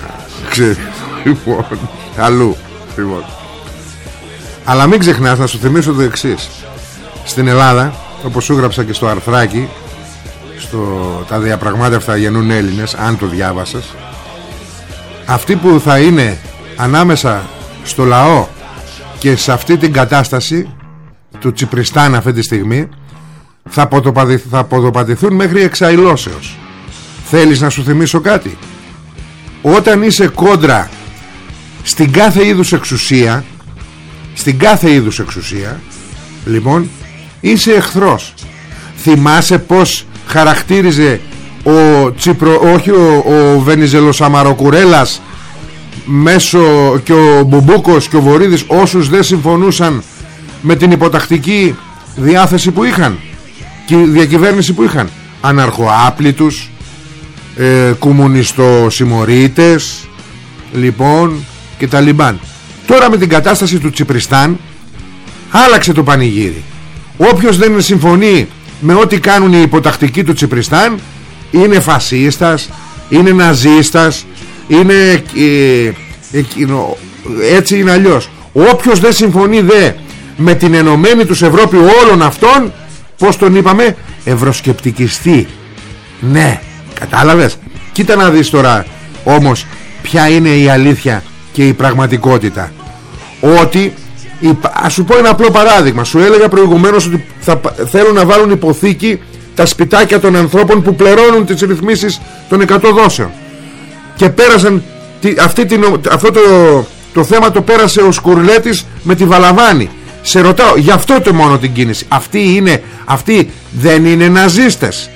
Speaker 5: ξέρεις, λοιπόν, αλλού, λοιπόν. Αλλά μην ξεχνάς να σου θυμίσω το εξής. Στην Ελλάδα, όπως σου γράψα και στο αρθράκι, στο, τα διαπραγμάτευτα γεννούν Έλληνες αν το διάβασες. Αυτοί που θα είναι ανάμεσα στο λαό και σε αυτή την κατάσταση του Τσιπριστάν αυτή τη στιγμή θα, θα ποδοπατηθούν μέχρι εξαϊλώσεως. Θέλεις να σου θυμίσω κάτι; Όταν είσαι κόντρα στην κάθε είδους εξουσία στην κάθε είδους εξουσία λοιπόν είσαι εχθρός. Θυμάσαι πως χαρακτήριζε ο Τσίπρο, όχι ο, ο Βενιζελος Αμαροκουρέλας μέσω και ο Μπουμπούκος και ο Βορύδης όσους δεν συμφωνούσαν με την υποτακτική διάθεση που είχαν και διακυβέρνηση που είχαν. Αναρχοάπλητους ε, κομμουνιστοσημωρίτες λοιπόν και τα λιμπάν. Τώρα με την κατάσταση του Τσιπριστάν άλλαξε το πανηγύρι. Όποιος δεν συμφωνεί με ό,τι κάνουν οι υποτακτικοί του Τσιπριστάν είναι φασίστας είναι ναζίστας είναι ε, ε, έτσι είναι αλλιώς. Όποιος δεν συμφωνεί δε με την ενωμένη τους Ευρώπη όλων αυτών πως τον είπαμε ευρωσκεπτικιστή. Ναι κατάλαβες; Κοίτα να δεις τώρα όμως ποια είναι η αλήθεια και η πραγματικότητα. Ότι Ας σου πω ένα απλό παράδειγμα. Σου έλεγα προηγουμένως ότι θα θέλουν να βάλουν υποθήκη Τα σπιτάκια των ανθρώπων που πληρώνουν τις ρυθμίσεις των 100 δόσεων. Και πέρασαν αυτή την, Αυτό το, το θέμα το πέρασε ο Σκουρλέτης με τη Βαλαβάνη. Σε ρωτάω γι' αυτό το μόνο την κίνηση. Αυτοί είναι Αυτοί δεν είναι ναζίστες.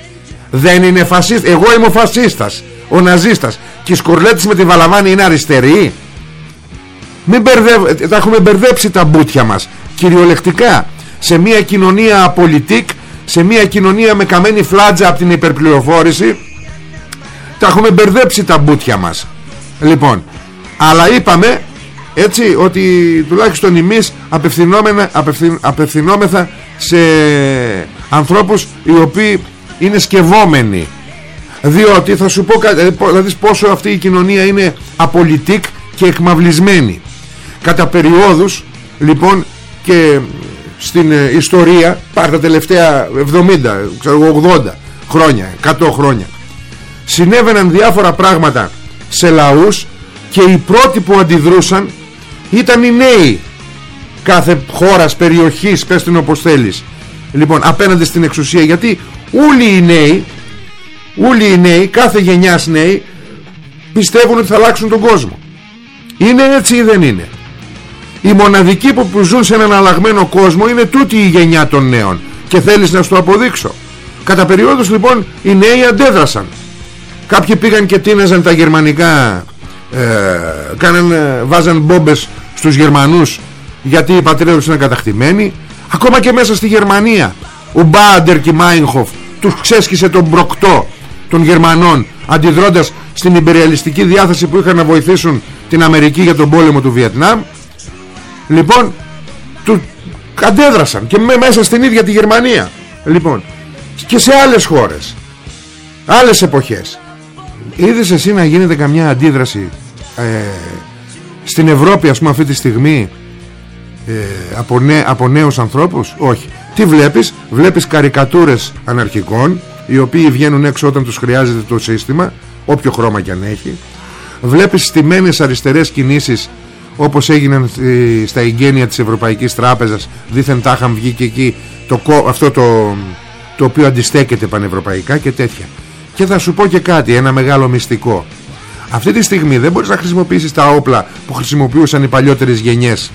Speaker 5: Δεν είναι φασίστες Εγώ είμαι ο φασίστας Ο ναζίστας. Και η Σκουρλέτης με τη Βαλαβάνη είναι αριστερή Μην μπερδεύ, τα έχουμε μπερδέψει τα μπούτια μας. Κυριολεκτικά σε μια κοινωνία απολυτικ σε μια κοινωνία με καμένη φλάτζα από την υπερπληροφόρηση τα έχουμε μπερδέψει τα μπούτια μας. Λοιπόν αλλά είπαμε έτσι ότι τουλάχιστον εμείς απευθυνόμεθα σε ανθρώπους οι οποίοι είναι σκευόμενοι. Διότι θα σου πω δηλαδή πόσο αυτή η κοινωνία είναι απολυτικ και εκμαυλισμένη κατά περιόδους λοιπόν και στην ε, ιστορία πάρ τα τελευταία 70 ξέρω, 80 χρόνια 100 χρόνια συνέβαιναν διάφορα πράγματα σε λαούς και οι πρώτοι που αντιδρούσαν ήταν οι νέοι κάθε χώρας, περιοχής πες την όπως θέλεις. Λοιπόν απέναντι στην εξουσία γιατί όλοι οι νέοι όλοι οι νέοι, κάθε γενιάς νέοι πιστεύουν ότι θα αλλάξουν τον κόσμο. Είναι έτσι ή δεν είναι; Οι μοναδικοί που ζουν σε έναν αλλαγμένο κόσμο είναι τούτη η γενιά των νέων. Και θέλεις να σου το αποδείξω. Κατά περιόδους λοιπόν οι νέοι αντέδρασαν. Κάποιοι πήγαν και τίναζαν τα γερμανικά ε, κάναν, βάζαν μπόμπες στους Γερμανούς γιατί οι πατρίδες τους είναι κατακτημένοι ακόμα και μέσα στη Γερμανία ο Μπάντερ και Μάινχοφ τους ξέσκησε τον προκτό των Γερμανών αντιδρώντας στην υπεριαλιστική διάθεση που είχαν να βοηθήσουν την Αμερική για τον πόλεμο του Βιετνάμ λοιπόν του αντέδρασαν και μέσα στην ίδια τη Γερμανία. Λοιπόν και σε άλλες χώρες. Άλλες εποχές. Είδες εσύ να γίνεται καμιά αντίδραση ε, στην Ευρώπη ας πούμε αυτή τη στιγμή ε, από, νέ, από νέους ανθρώπους; Όχι. Τι βλέπεις; Βλέπεις καρικατούρες αναρχικών οι οποίοι βγαίνουν έξω όταν τους χρειάζεται το σύστημα όποιο χρώμα και αν έχει. Βλέπεις στημένες αριστερές κινήσεις όπως έγιναν ε, στα εγγένεια της Ευρωπαϊκής Τράπεζας δήθεν τα είχαν βγει και εκεί το, αυτό το, το οποίο αντιστέκεται πανευρωπαϊκά και τέτοια. Και θα σου πω και κάτι ένα μεγάλο μυστικό. Αυτή τη στιγμή δεν μπορείς να χρησιμοποιήσεις τα όπλα που χρησιμοποιούσαν οι παλιότερες γενιές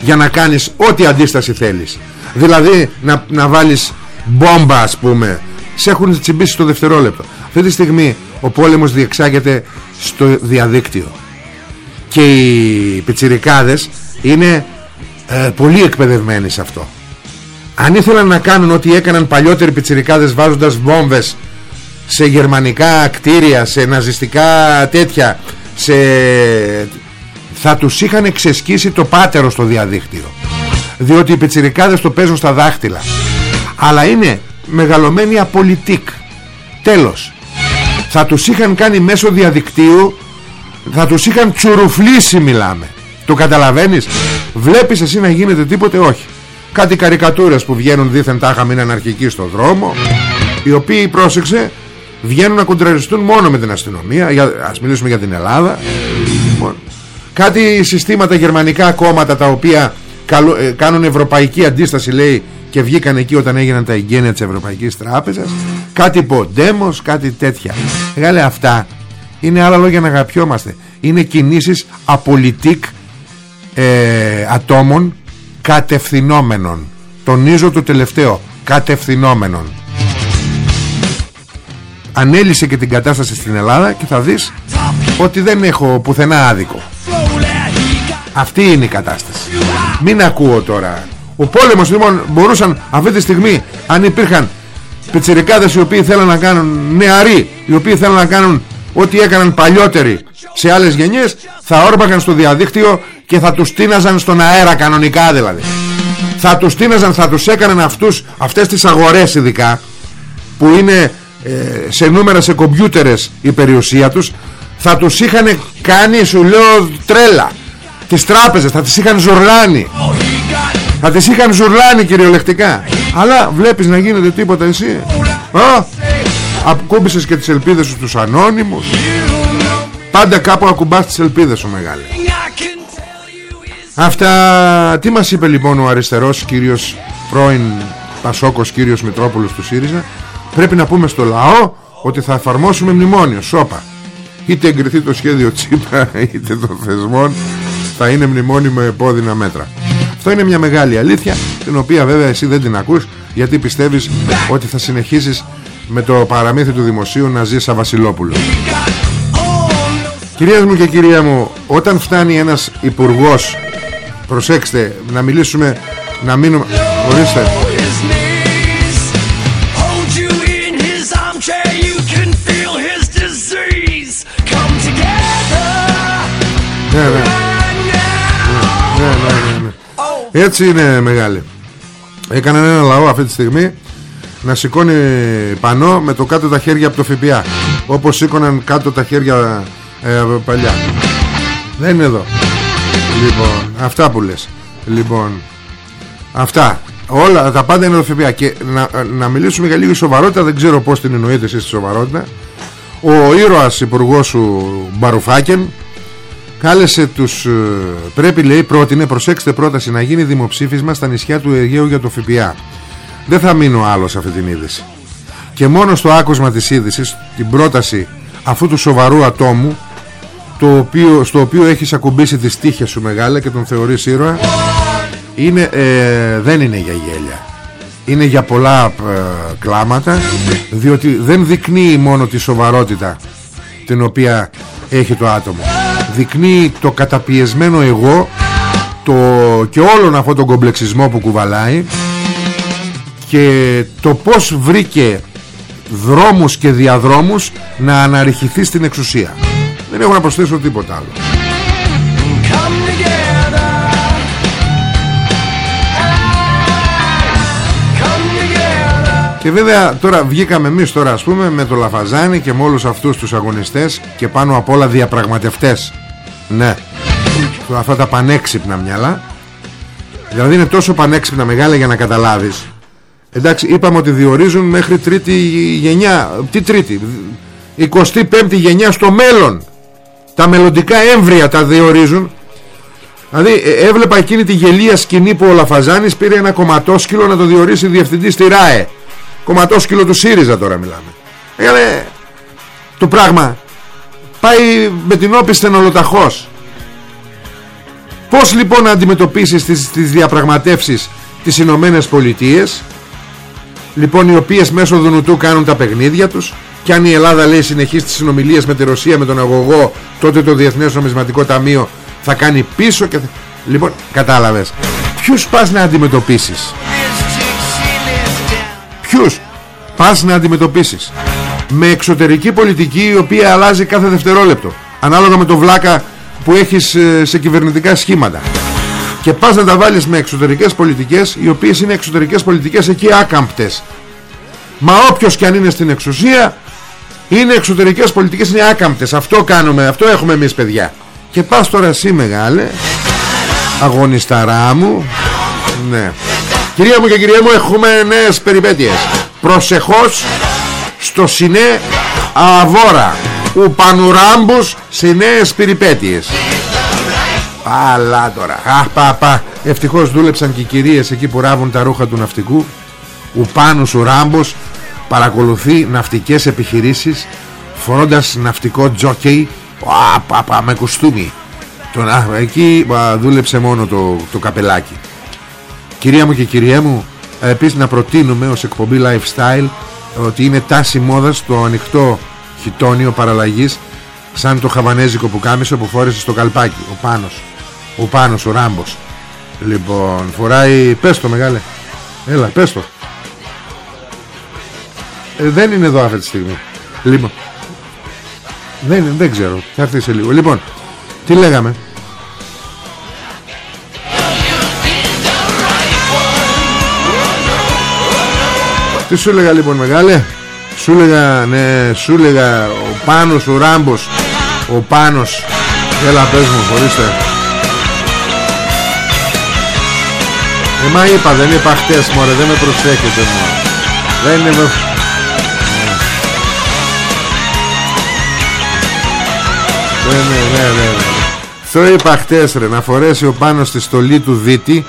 Speaker 5: για να κάνεις ό,τι αντίσταση θέλεις. Δηλαδή να, να βάλεις μπόμπα ας πούμε. Σε έχουν τσιμπήσει στο δευτερόλεπτο. Αυτή τη στιγμή ο πόλεμος διεξάγεται στο διαδίκτυο και οι πιτσιρικάδες είναι ε, πολύ εκπαιδευμένοι σε αυτό. Αν ήθελαν να κάνουν ό,τι έκαναν παλιότεροι πιτσιρικάδες βάζοντας βόμβες σε γερμανικά κτίρια σε ναζιστικά τέτοια σε... θα τους είχαν εξεσκίσει το πάτερο στο διαδίκτυο. Διότι οι πιτσιρικάδες το παίζουν στα δάχτυλα. Αλλά είναι μεγαλωμένοι απολυτικ. Τέλος. Θα τους είχαν κάνει μέσω διαδικτύου θα τους είχαν τσουρουφλήσει μιλάμε. Το καταλαβαίνεις; Βλέπεις εσύ να γίνεται τίποτε όχι. Κάτι καρικατούρες που βγαίνουν δίθεν τάχα μην αναρχικοί στον δρόμο οι οποίοι πρόσεξε βγαίνουν να κοντραριστούν μόνο με την αστυνομία για, ας μιλήσουμε για την Ελλάδα. Λοιπόν, κάτι συστήματα γερμανικά κόμματα τα οποία ε, κάνουν ευρωπαϊκή αντίσταση λέει και βγήκαν εκεί όταν έγιναν τα εγγένεια της Ευρωπαϊκής Τράπεζας. Κάτι ποντέμος, κάτι τέτοια. Γάλε αυτά είναι άλλα λόγια να αγαπιόμαστε. Είναι κινήσεις απολυτικ ε, ατόμων κατευθυνόμενων. Τονίζω το τελευταίο κατευθυνόμενων. Ανέλησε και την κατάσταση στην Ελλάδα και θα δεις ότι δεν έχω πουθενά άδικο. Αυτή είναι η κατάσταση. Μην ακούω τώρα. Ο πόλεμος λοιπόν μπορούσαν αυτή τη στιγμή αν υπήρχαν πιτσιρικάδες οι οποίοι θέλουν να κάνουν νεαροί οι οποίοι θέλουν να κάνουν ό,τι έκαναν παλιότεροι σε άλλες γενιές θα όρπαγαν στο διαδίκτυο και θα τους τίναζαν στον αέρα κανονικά δηλαδή. Θα τους τίναζαν, θα τους έκαναν αυτούς αυτές τις αγορές ειδικά που είναι ε, σε νούμερα σε κομπιούτερες η περιουσία τους θα τους είχαν κάνει σου λέω τρέλα. Τις τράπεζες θα τις είχαν ζουρλάνει. Θα τις είχαν ζουρλάνει κυριολεκτικά. Αλλά βλέπεις να γίνεται τίποτα εσύ. Α, Ακούμπησες και τις ελπίδες σου τους ανώνυμους. Πάντα κάπου ακουμπάς τις ελπίδες σου μεγάλη Αυτά Τι μας είπε λοιπόν ο αριστερός κύριος πρώην Πασόκος κύριος Μητρόπουλος του ΣΥΡΙΖΑ; Πρέπει να πούμε στο λαό ότι θα εφαρμόσουμε μνημόνιο Σόπα Είτε εγκριθεί το σχέδιο Τσίπρα είτε των θεσμών Θα είναι μνημόνιο με επώδυνα μέτρα. Αυτό είναι μια μεγάλη αλήθεια Την οποία βέβαια εσύ δεν την ακούς Γιατί πιστεύεις ότι θα συνεχίσεις με το παραμύθι του δημοσίου να ζει σαν Βασιλόπουλο. Και Κυρίες μου και κυρία μου Όταν φτάνει ένας υπουργός Προσέξτε να μιλήσουμε Να μείνουμε Ορίστε
Speaker 6: his knees. Hold you in his armchair, you can feel his disease. Come together
Speaker 5: ναι, ναι,
Speaker 6: right now.
Speaker 5: ναι, ναι, ναι, ναι. Έτσι είναι μεγάλη Έκαναν ένα λαό αυτή τη στιγμή Να σηκώνει πανό Με το κάτω τα χέρια από το ΦΠΑ Όπως σήκωναν κάτω τα χέρια ε, Παλιά. Δεν είναι εδώ. Λοιπόν αυτά που λες. Λοιπόν Αυτά. Όλα τα πάντα είναι το ΦΠΑ Και να, να μιλήσουμε για λίγη σοβαρότητα Δεν ξέρω πως την εννοείτε εσείς τη σοβαρότητα. Ο ήρωας υπουργός σου Μπαρουφάκεν Κάλεσε τους ε, Πρέπει λέει πρότεινε Προσέξτε πρόταση να γίνει δημοψήφισμα Στα νησιά του Αιγαίου για το ΦΠΑ Δεν θα μείνω άλλο σε αυτή την είδηση. Και μόνο στο άκουσμα της είδησης Την πρόταση αυτού του σοβαρού ατόμου το οποίο, στο οποίο έχεις ακουμπήσει τις τύχες σου μεγάλα και τον θεωρείς ήρωα είναι, ε, δεν είναι για γέλια. Είναι για πολλά ε, κλάματα διότι δεν δεικνύει μόνο τη σοβαρότητα την οποία έχει το άτομο. Δεικνύει το καταπιεσμένο εγώ το, και όλον αυτό τον κομπλεξισμό που κουβαλάει και το πως βρήκε δρόμους και διαδρόμους να αναρριχηθεί στην εξουσία δεν έχω να προσθέσω τίποτα άλλο
Speaker 6: Come together. Come together.
Speaker 5: Και βέβαια τώρα βγήκαμε εμείς τώρα ας πούμε με το Λαφαζάνι και με όλους αυτούς τους αγωνιστές και πάνω απ' όλα διαπραγματευτές. Ναι. Αυτά τα πανέξυπνα μυαλά. Δηλαδή είναι τόσο πανέξυπνα μεγάλα για να καταλάβεις. Εντάξει είπαμε ότι διορίζουν μέχρι τρίτη γενιά. Τι τρίτη; 25η γενιά στο μέλλον. Τα μελλοντικά έμβρια τα διορίζουν. Δηλαδή ε, έβλεπα εκείνη τη γελία σκηνή που ο Λαφαζάνης πήρε ένα κομματόσκυλο να το διορίσει διευθυντή στη ΡΑΕ. Κομματόσκυλο του ΣΥΡΙΖΑ τώρα μιλάμε. Έκανε το πράγμα. Πάει με την όπισθεν στενολοταχώς. Πώς λοιπόν να αντιμετωπίσεις τις, τις διαπραγματεύσεις τις Ηνωμένες Πολιτείες; Λοιπόν οι οποίες μέσω Δουνουτού κάνουν τα παιχνίδια τους Και αν η Ελλάδα λέει συνεχίσει τις συνομιλίες με τη Ρωσία με τον αγωγό Τότε το Διεθνές Νομισματικό Ταμείο θα κάνει πίσω και... θα- Λοιπόν κατάλαβες. Ποιους πας να αντιμετωπίσεις; Ποιους πας να αντιμετωπίσεις; Με εξωτερική πολιτική η οποία αλλάζει κάθε δευτερόλεπτο Ανάλογα με το βλάκα που έχεις ε, σε κυβερνητικά σχήματα και πας να τα βάλεις με εξωτερικές πολιτικές οι οποίες είναι εξωτερικές πολιτικές εκεί άκαμπτες. Μα όποιος και αν είναι στην εξουσία είναι εξωτερικές πολιτικές είναι άκαμπτες. Αυτό κάνουμε, αυτό έχουμε εμείς παιδιά. Και πας τώρα εσύ μεγάλε αγωνισταρά μου. Ναι. Κυρία μου και κυρία μου έχουμε νέες περιπέτειες. Προσεχώς στο Σινέ Αβόρα. Ο Πανουράμπους σε νέες περιπέτειες Πάλα τώρα. Αχ πα πα. Ευτυχώς δούλεψαν και οι κυρίες εκεί που ράβουν τα ρούχα του ναυτικού. Ο Πάνος ο Ράμπος Παρακολουθεί ναυτικές επιχειρήσεις Φορώντας ναυτικό τζόκεϊ. Α, πα, πα, με κουστούμι. Τον, α, Εκεί α, δούλεψε μόνο το, το καπελάκι. Κυρία μου και κυρία μου Επίσης να προτείνουμε ως εκπομπή lifestyle Ότι είναι τάση μόδας το ανοιχτό χιτόνιο παραλλαγής Σαν το χαβανέζικο που κάμισο που φόρεσε στο καλπάκι Ο Πάνος Ο Πάνος ο Ράμπος. Λοιπόν φοράει Πες το μεγάλε. Έλα πες το. Ε, Δεν είναι εδώ αυτή τη στιγμή. Λοιπόν. Δεν, είναι, δεν ξέρω. Θα έρθει σε λίγο. Λοιπόν τι λέγαμε; Τι σου έλεγα λοιπόν μεγάλε; Σου έλεγα ναι Σου έλεγα ο Πάνος ο Ράμπος. Ο Πάνος. Έλα πες μου χωρίστε Ε μα είπα δεν είπα χτες μωρέ Δεν με προσέχετε μου Δεν είναι με... Ναι, ναι, ναι, ναι, ναι. Το είπα χτες ρε Να φορέσει ο Πάνος στη στολή του Δίτη.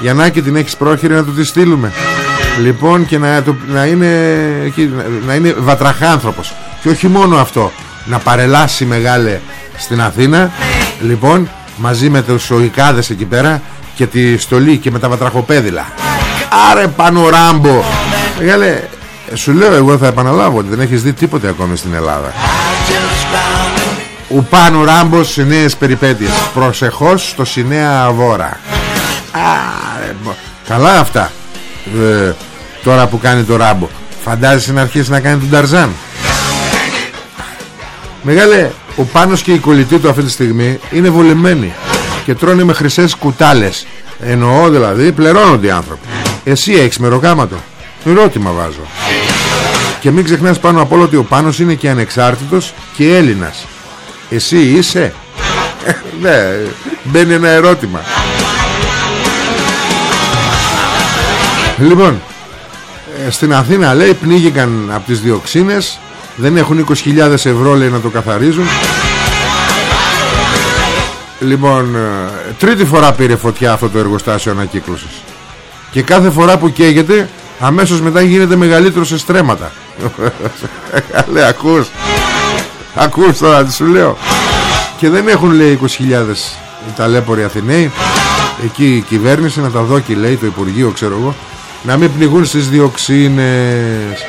Speaker 5: Για να και την έχεις πρόχειρη να του τη στείλουμε. Λοιπόν και να, το- να, είναι, εκεί, να, να είναι βατραχάνθρωπος Και όχι μόνο αυτό Να παρελάσει μεγάλε στην Αθήνα. Λοιπόν μαζί με τους οικάδες εκεί πέρα Και τη στολή και με τα βατραχοπέδιλα. Άρε πανοράμπο Μεγάλε σου λέω εγώ θα επαναλάβω ότι δεν έχεις δει τίποτε ακόμη στην Ελλάδα. Ο Πάνο Ράμπος σε νέες περιπέτειες. Προσεχώς στο Σινέα Αβόρα Α, ρε, μπο- Καλά αυτά. Ε, Τώρα που κάνει το Ράμπο. Φαντάζεσαι να αρχίσει να κάνει τον Ταρζάν. Μεγάλε Ο Πάνος και η κολλητή του αυτή τη στιγμή Είναι βολεμένοι Και τρώνε με χρυσές κουτάλες. Εννοώ δηλαδή πληρώνονται οι άνθρωποι. Εσύ έχεις μεροκάματο. Ερώτημα βάζω. Και μην ξεχνάς πάνω απ' όλο ότι ο Πάνος είναι και ανεξάρτητος Και Έλληνας. Εσύ είσαι; Ναι Μπαίνει ένα ερώτημα. Λοιπόν ε, Στην Αθήνα λέει πνίγηκαν από τις διοξίνες Δεν έχουν 20.000 ευρώ λέει να το καθαρίζουν Λοιπόν ε, Τρίτη φορά πήρε φωτιά αυτό το εργοστάσιο ανακύκλωσης. Και κάθε φορά που καίγεται Αμέσως μετά γίνεται μεγαλύτερο σε στρέμματα. Λέει ακούς. Ακούς τώρα τι σου λέω. Και δεν έχουν λέει 20.000 Οι ταλέποροι Αθηναίοι. Εκεί η κυβέρνηση να τα δόκει λέει Το Υπουργείο ξέρω εγώ Να μην πνιγούν στις διοξίνες.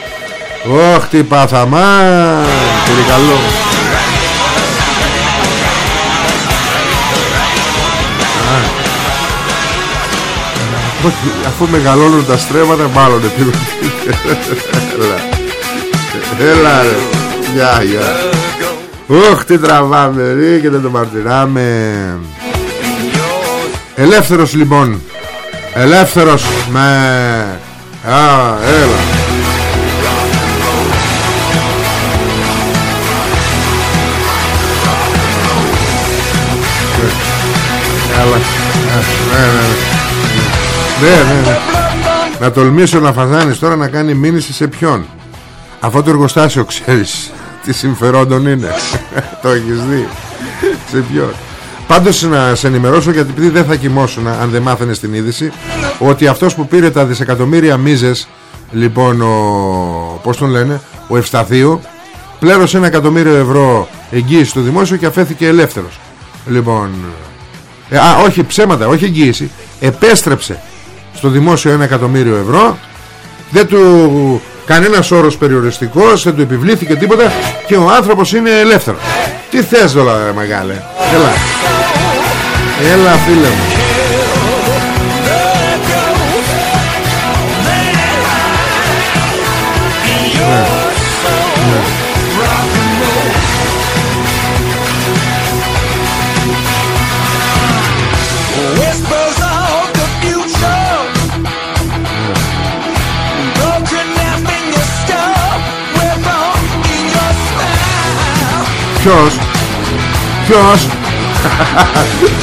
Speaker 5: Ωχ τι πάθαμα Κύριε καλό Όχι, Αφού μεγαλώνουν τα στρέμματα Μάλλον επίπεδο Έλα Έλα ρε Γεια γεια Ωχ τι τραβάμε ρε Και δεν το μαρτυράμε Ελεύθερος λοιπόν Ελεύθερος με Α έλα Έλα Α, Ναι ναι ναι Ναι ναι. Ναι Να τολμήσω να φαζάνεις τώρα να κάνει μήνυση σε ποιον. Αυτό το εργοστάσιο ξέρεις Τι συμφερόντων είναι. Το έχεις δει. Σε ποιον. Πάντως να σε ενημερώσω γιατί επειδή δεν θα κοιμώσουν αν δεν μάθαινες την είδηση ότι αυτός που πήρε τα δισεκατομμύρια μίζες λοιπόν ο, πώς τον λένε ο Ευσταθίου πλέρωσε ένα εκατομμύριο ευρώ εγγύηση στο δημόσιο και αφέθηκε ελεύθερος. Λοιπόν ε, α όχι ψέματα όχι εγγύηση. Επέστρεψε στο δημόσιο ένα εκατομμύριο ευρώ. Δεν του κανένας όρος περιοριστικός δεν του επιβλήθηκε τίποτα και ο άνθρωπος είναι ελεύθερος. Τι θες τώρα ρε μεγάλε; Έλα. Έλα φίλε μου Ποιος; Ποιος;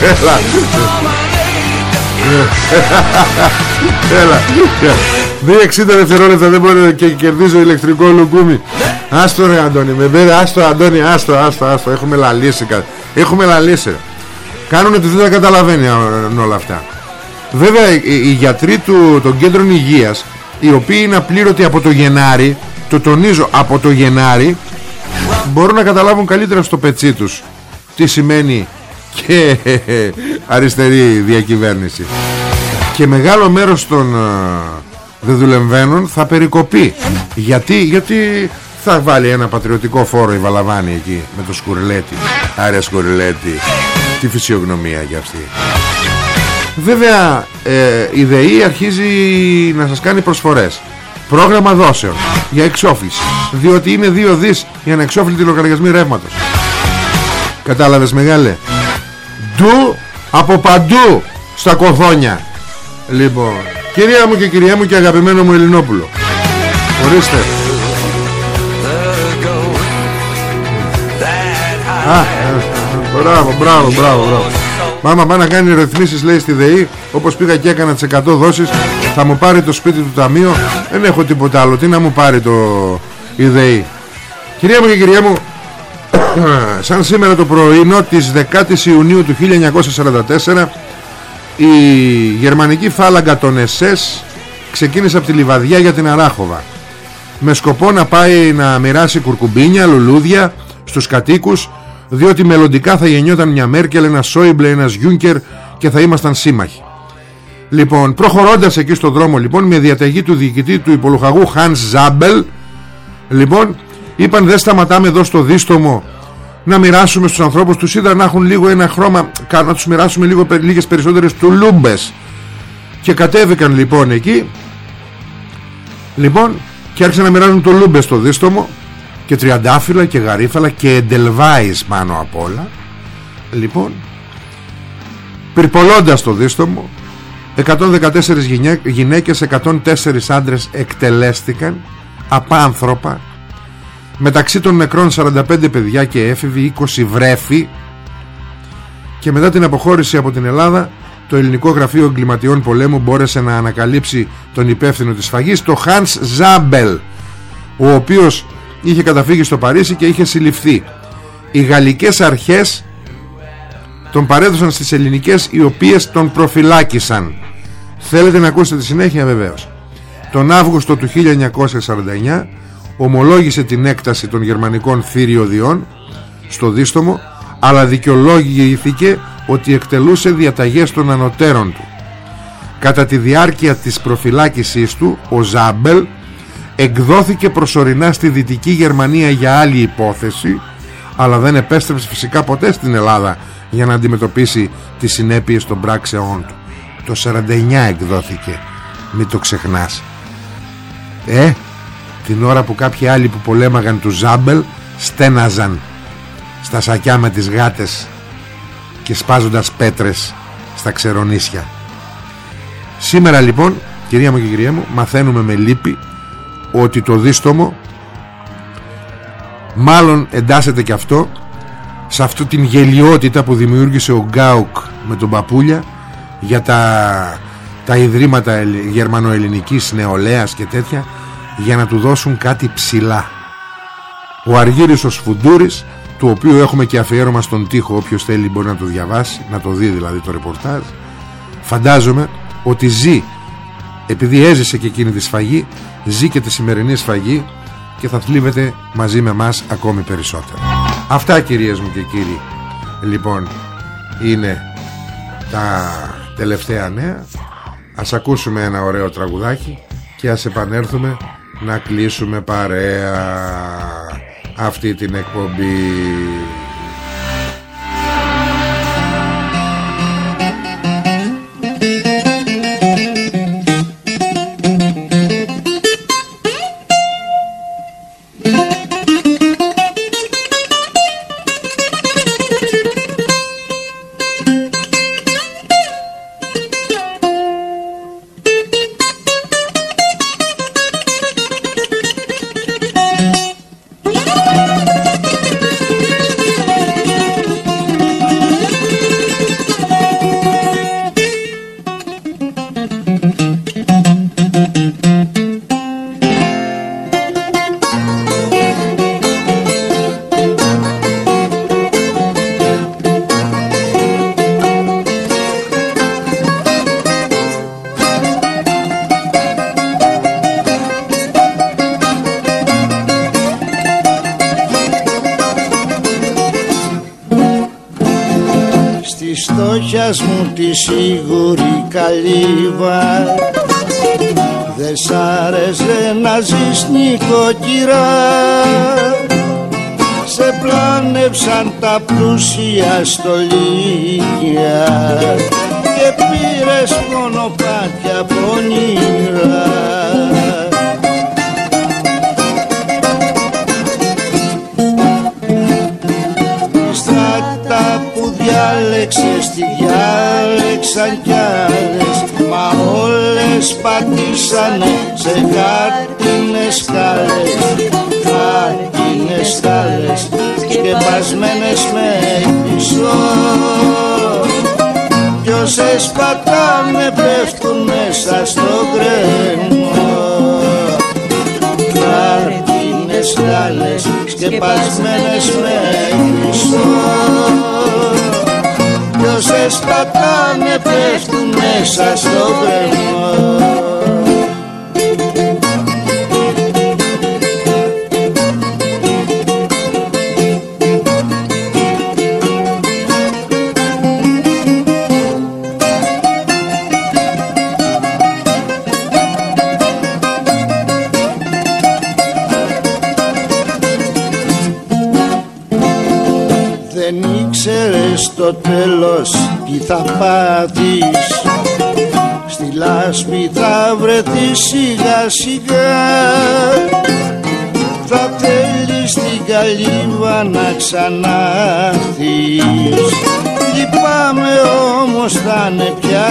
Speaker 5: Έλα. Έλα. 2,60 δευτερόλεπτα δεν μπορεί και κερδίζω ηλεκτρικό λουκούμι Άστο ρε Αντώνη με μπέρε Άστο Αντώνη άστο άστο άστο. Έχουμε λαλήσει κάτι. Έχουμε λαλήσει Κάνουν ότι δεν τα καταλαβαίνει α, όλα αυτά. Βέβαια οι, οι γιατροί του, των κέντρων υγείας Οι οποίοι είναι απλήρωτοι από το Γενάρη Το τονίζω από το Γενάρη Μπορούν να καταλάβουν καλύτερα στο πετσί τους Τι σημαίνει και αριστερή διακυβέρνηση. Και μεγάλο μέρος των ε, δεδουλεμβαίνων θα περικοπεί. Γιατί, γιατί θα βάλει ένα πατριωτικό φόρο η Βαλαβάνη εκεί Με το σκουρλέτι Άρε σκουρλέτι Τι φυσιογνωμία για αυτή. Βέβαια ε, η ΔΕΗ αρχίζει να σας κάνει προσφορές Πρόγραμμα δόσεων για εξόφληση. Διότι είναι δύο δις για να εξόφλητη λογαριασμή ρεύματος. Κατάλαβες μεγάλε; Ντου από παντού στα κοθόνια. Λοιπόν Κυρία μου και κυρία μου και αγαπημένο μου Ελληνόπουλο. Ορίστε. Α, ε, Μπράβο, μπράβο, μπράβο, μπράβο. Μάμα πάει να κάνει ρυθμίσεις λέει στη ΔΕΗ. Όπως πήγα και έκανα τις 100 δόσεις Θα μου πάρει το σπίτι του ταμείο. Δεν έχω τίποτα άλλο. Τι να μου πάρει το η ΔΕΗ. Κυρία μου και κυρία μου Σαν σήμερα το πρωινό της 10ης Ιουνίου του 1944 Η γερμανική φάλαγγα των ΕΣΕΣ Ξεκίνησε από τη Λιβαδιά για την Αράχοβα. Με σκοπό να πάει να μοιράσει κουρκουμπίνια, λουλούδια στους κατοίκους διότι μελλοντικά θα γεννιόταν μια Μέρκελ, ένα Σόιμπλε, ένας Γιούνκερ και θα ήμασταν σύμμαχοι. Λοιπόν, προχωρώντας εκεί στον δρόμο λοιπόν με διαταγή του διοικητή του υπολογαγού Hans Ζάμπελ λοιπόν είπαν δεν σταματάμε εδώ στο δίστομο να μοιράσουμε στους ανθρώπους τους είδα να έχουν λίγο ένα χρώμα να τους μοιράσουμε λίγο, λίγες περισσότερες τουλούμπες και κατέβηκαν λοιπόν εκεί λοιπόν και άρχισαν να μοιράζουν τουλούμπες στο δίστομο και τριαντάφυλλα και γαρίφαλα και εντελβάης πάνω απ' όλα. Λοιπόν πυρπολώντας το δίστομο 114 γυναίκες 104 άντρες εκτελέστηκαν απάνθρωπα. Μεταξύ των νεκρών 45 παιδιά και έφηβοι 20 βρέφη και μετά την αποχώρηση από την Ελλάδα το ελληνικό γραφείο εγκληματιών πολέμου μπόρεσε να ανακαλύψει τον υπεύθυνο της φαγής το Hans Ζάμπελ ο οποίος είχε καταφύγει στο Παρίσι και είχε συλληφθεί. Οι γαλλικές αρχές τον παρέδωσαν στις ελληνικές οι οποίες τον προφυλάκησαν. Θέλετε να ακούσετε τη συνέχεια βεβαίως. Τον Αύγουστο του 1949 ομολόγησε την έκταση των γερμανικών θηριωδιών στο δίστομο αλλά δικαιολόγηθηκε ότι εκτελούσε διαταγές των ανωτέρων του. Κατά τη διάρκεια της προφυλάκησής του, ο Ζάμπελ εκδόθηκε προσωρινά στη Δυτική Γερμανία για άλλη υπόθεση αλλά δεν επέστρεψε φυσικά ποτέ στην Ελλάδα για να αντιμετωπίσει τις συνέπειες των πράξεών του. Το 49 εκδόθηκε, μην το ξεχνάς. Ε, την ώρα που κάποιοι άλλοι που πολέμαγαν του Ζάμπελ στέναζαν στα σακιά με τις γάτες και σπάζοντας πέτρες στα ξερονίσια σήμερα λοιπόν κυρία μου και κυρία μου μαθαίνουμε με λύπη ότι το δίστομο μάλλον εντάσσεται και αυτό σε αυτή την γελιότητα που δημιούργησε ο Γκάουκ με τον Παπούλια για τα, τα ιδρύματα γερμανοελληνικής νεολαίας και τέτοια για να του δώσουν κάτι ψηλά. Ο Αργύρης ο Σφουντούρης του οποίου έχουμε και αφιέρωμα στον τοίχο όποιος θέλει μπορεί να το διαβάσει να το δει δηλαδή το ρεπορτάζ. Φαντάζομαι ότι ζει επειδή έζησε και εκείνη τη σφαγή ζει και τη σημερινή σφαγή και θα θλίβεται μαζί με μας ακόμη περισσότερο. Αυτά κυρίες μου και κύριοι λοιπόν είναι τα τελευταία νέα. Ας ακούσουμε ένα ωραίο τραγουδάκι και ας επανέλθουμε να κλείσουμε παρέα αυτή την εκπομπή
Speaker 7: πήρες μονοπάτια πονηρά. Διάλεξες τι διάλεξαν κι άλλες Μα όλες πατήσανε σε χάρτινες σκάλες. Χάρτινες σκάλες σκεπασμένες με πισό. Κι όσες πατάνε πέφτουν μέσα στο κρέμο Χάρτινες σκάλες σκεπασμένες με πισό όσες πατάνε πέφτουν μέσα στο κρεμό τέλος τι θα πάθεις Στη λάσπη θα βρεθείς σιγά σιγά. Θα θέλεις την καλύβα να ξανάρθεις Λυπάμαι όμως θα είναι πια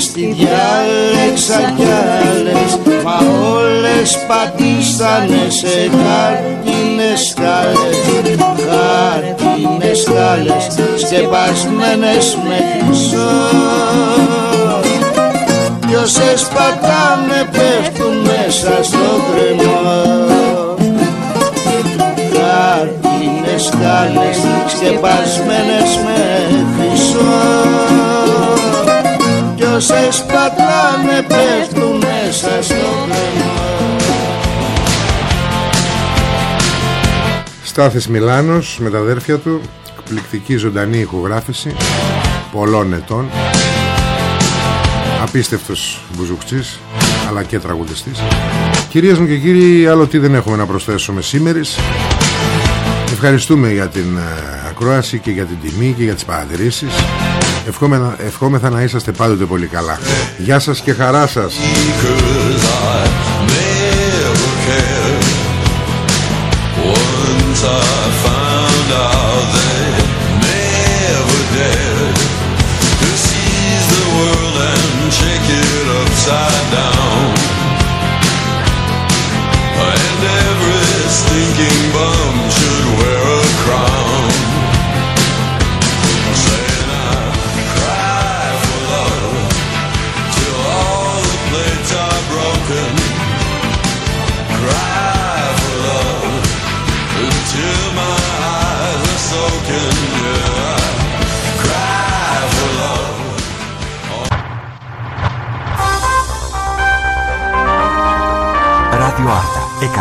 Speaker 7: διάλεξες τη διάλεξα κι άλλες Μα όλες πατήσανε σε χάρτινες σκάλες. Χάρτινες σκάλες σκεπασμένες με χρυσό Κι όσες πατάνε πέφτουν μέσα στο κρεμό. Χάρτινες σκάλες σκεπασμένες με χρυσό Κι όσες πατάνε πέφτουν μέσα στο κρεμό
Speaker 5: Στάθης Μιλάνος με τα αδέρφια του Εκπληκτική ζωντανή ηχογράφηση Πολλών ετών Απίστευτος μπουζουκτσής Αλλά και τραγουδιστής. Κυρίες μου και κύριοι Άλλο τι δεν έχουμε να προσθέσουμε σήμερα Ευχαριστούμε για την ε, ακρόαση Και για την τιμή και για τις παρατηρήσεις Ευχόμεθα, ευχόμεθα να είσαστε πάντοτε πολύ καλά. Γεια σας και χαρά σας.
Speaker 6: Because I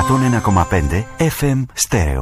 Speaker 1: Τον ενακομαπέντε FM Στέο.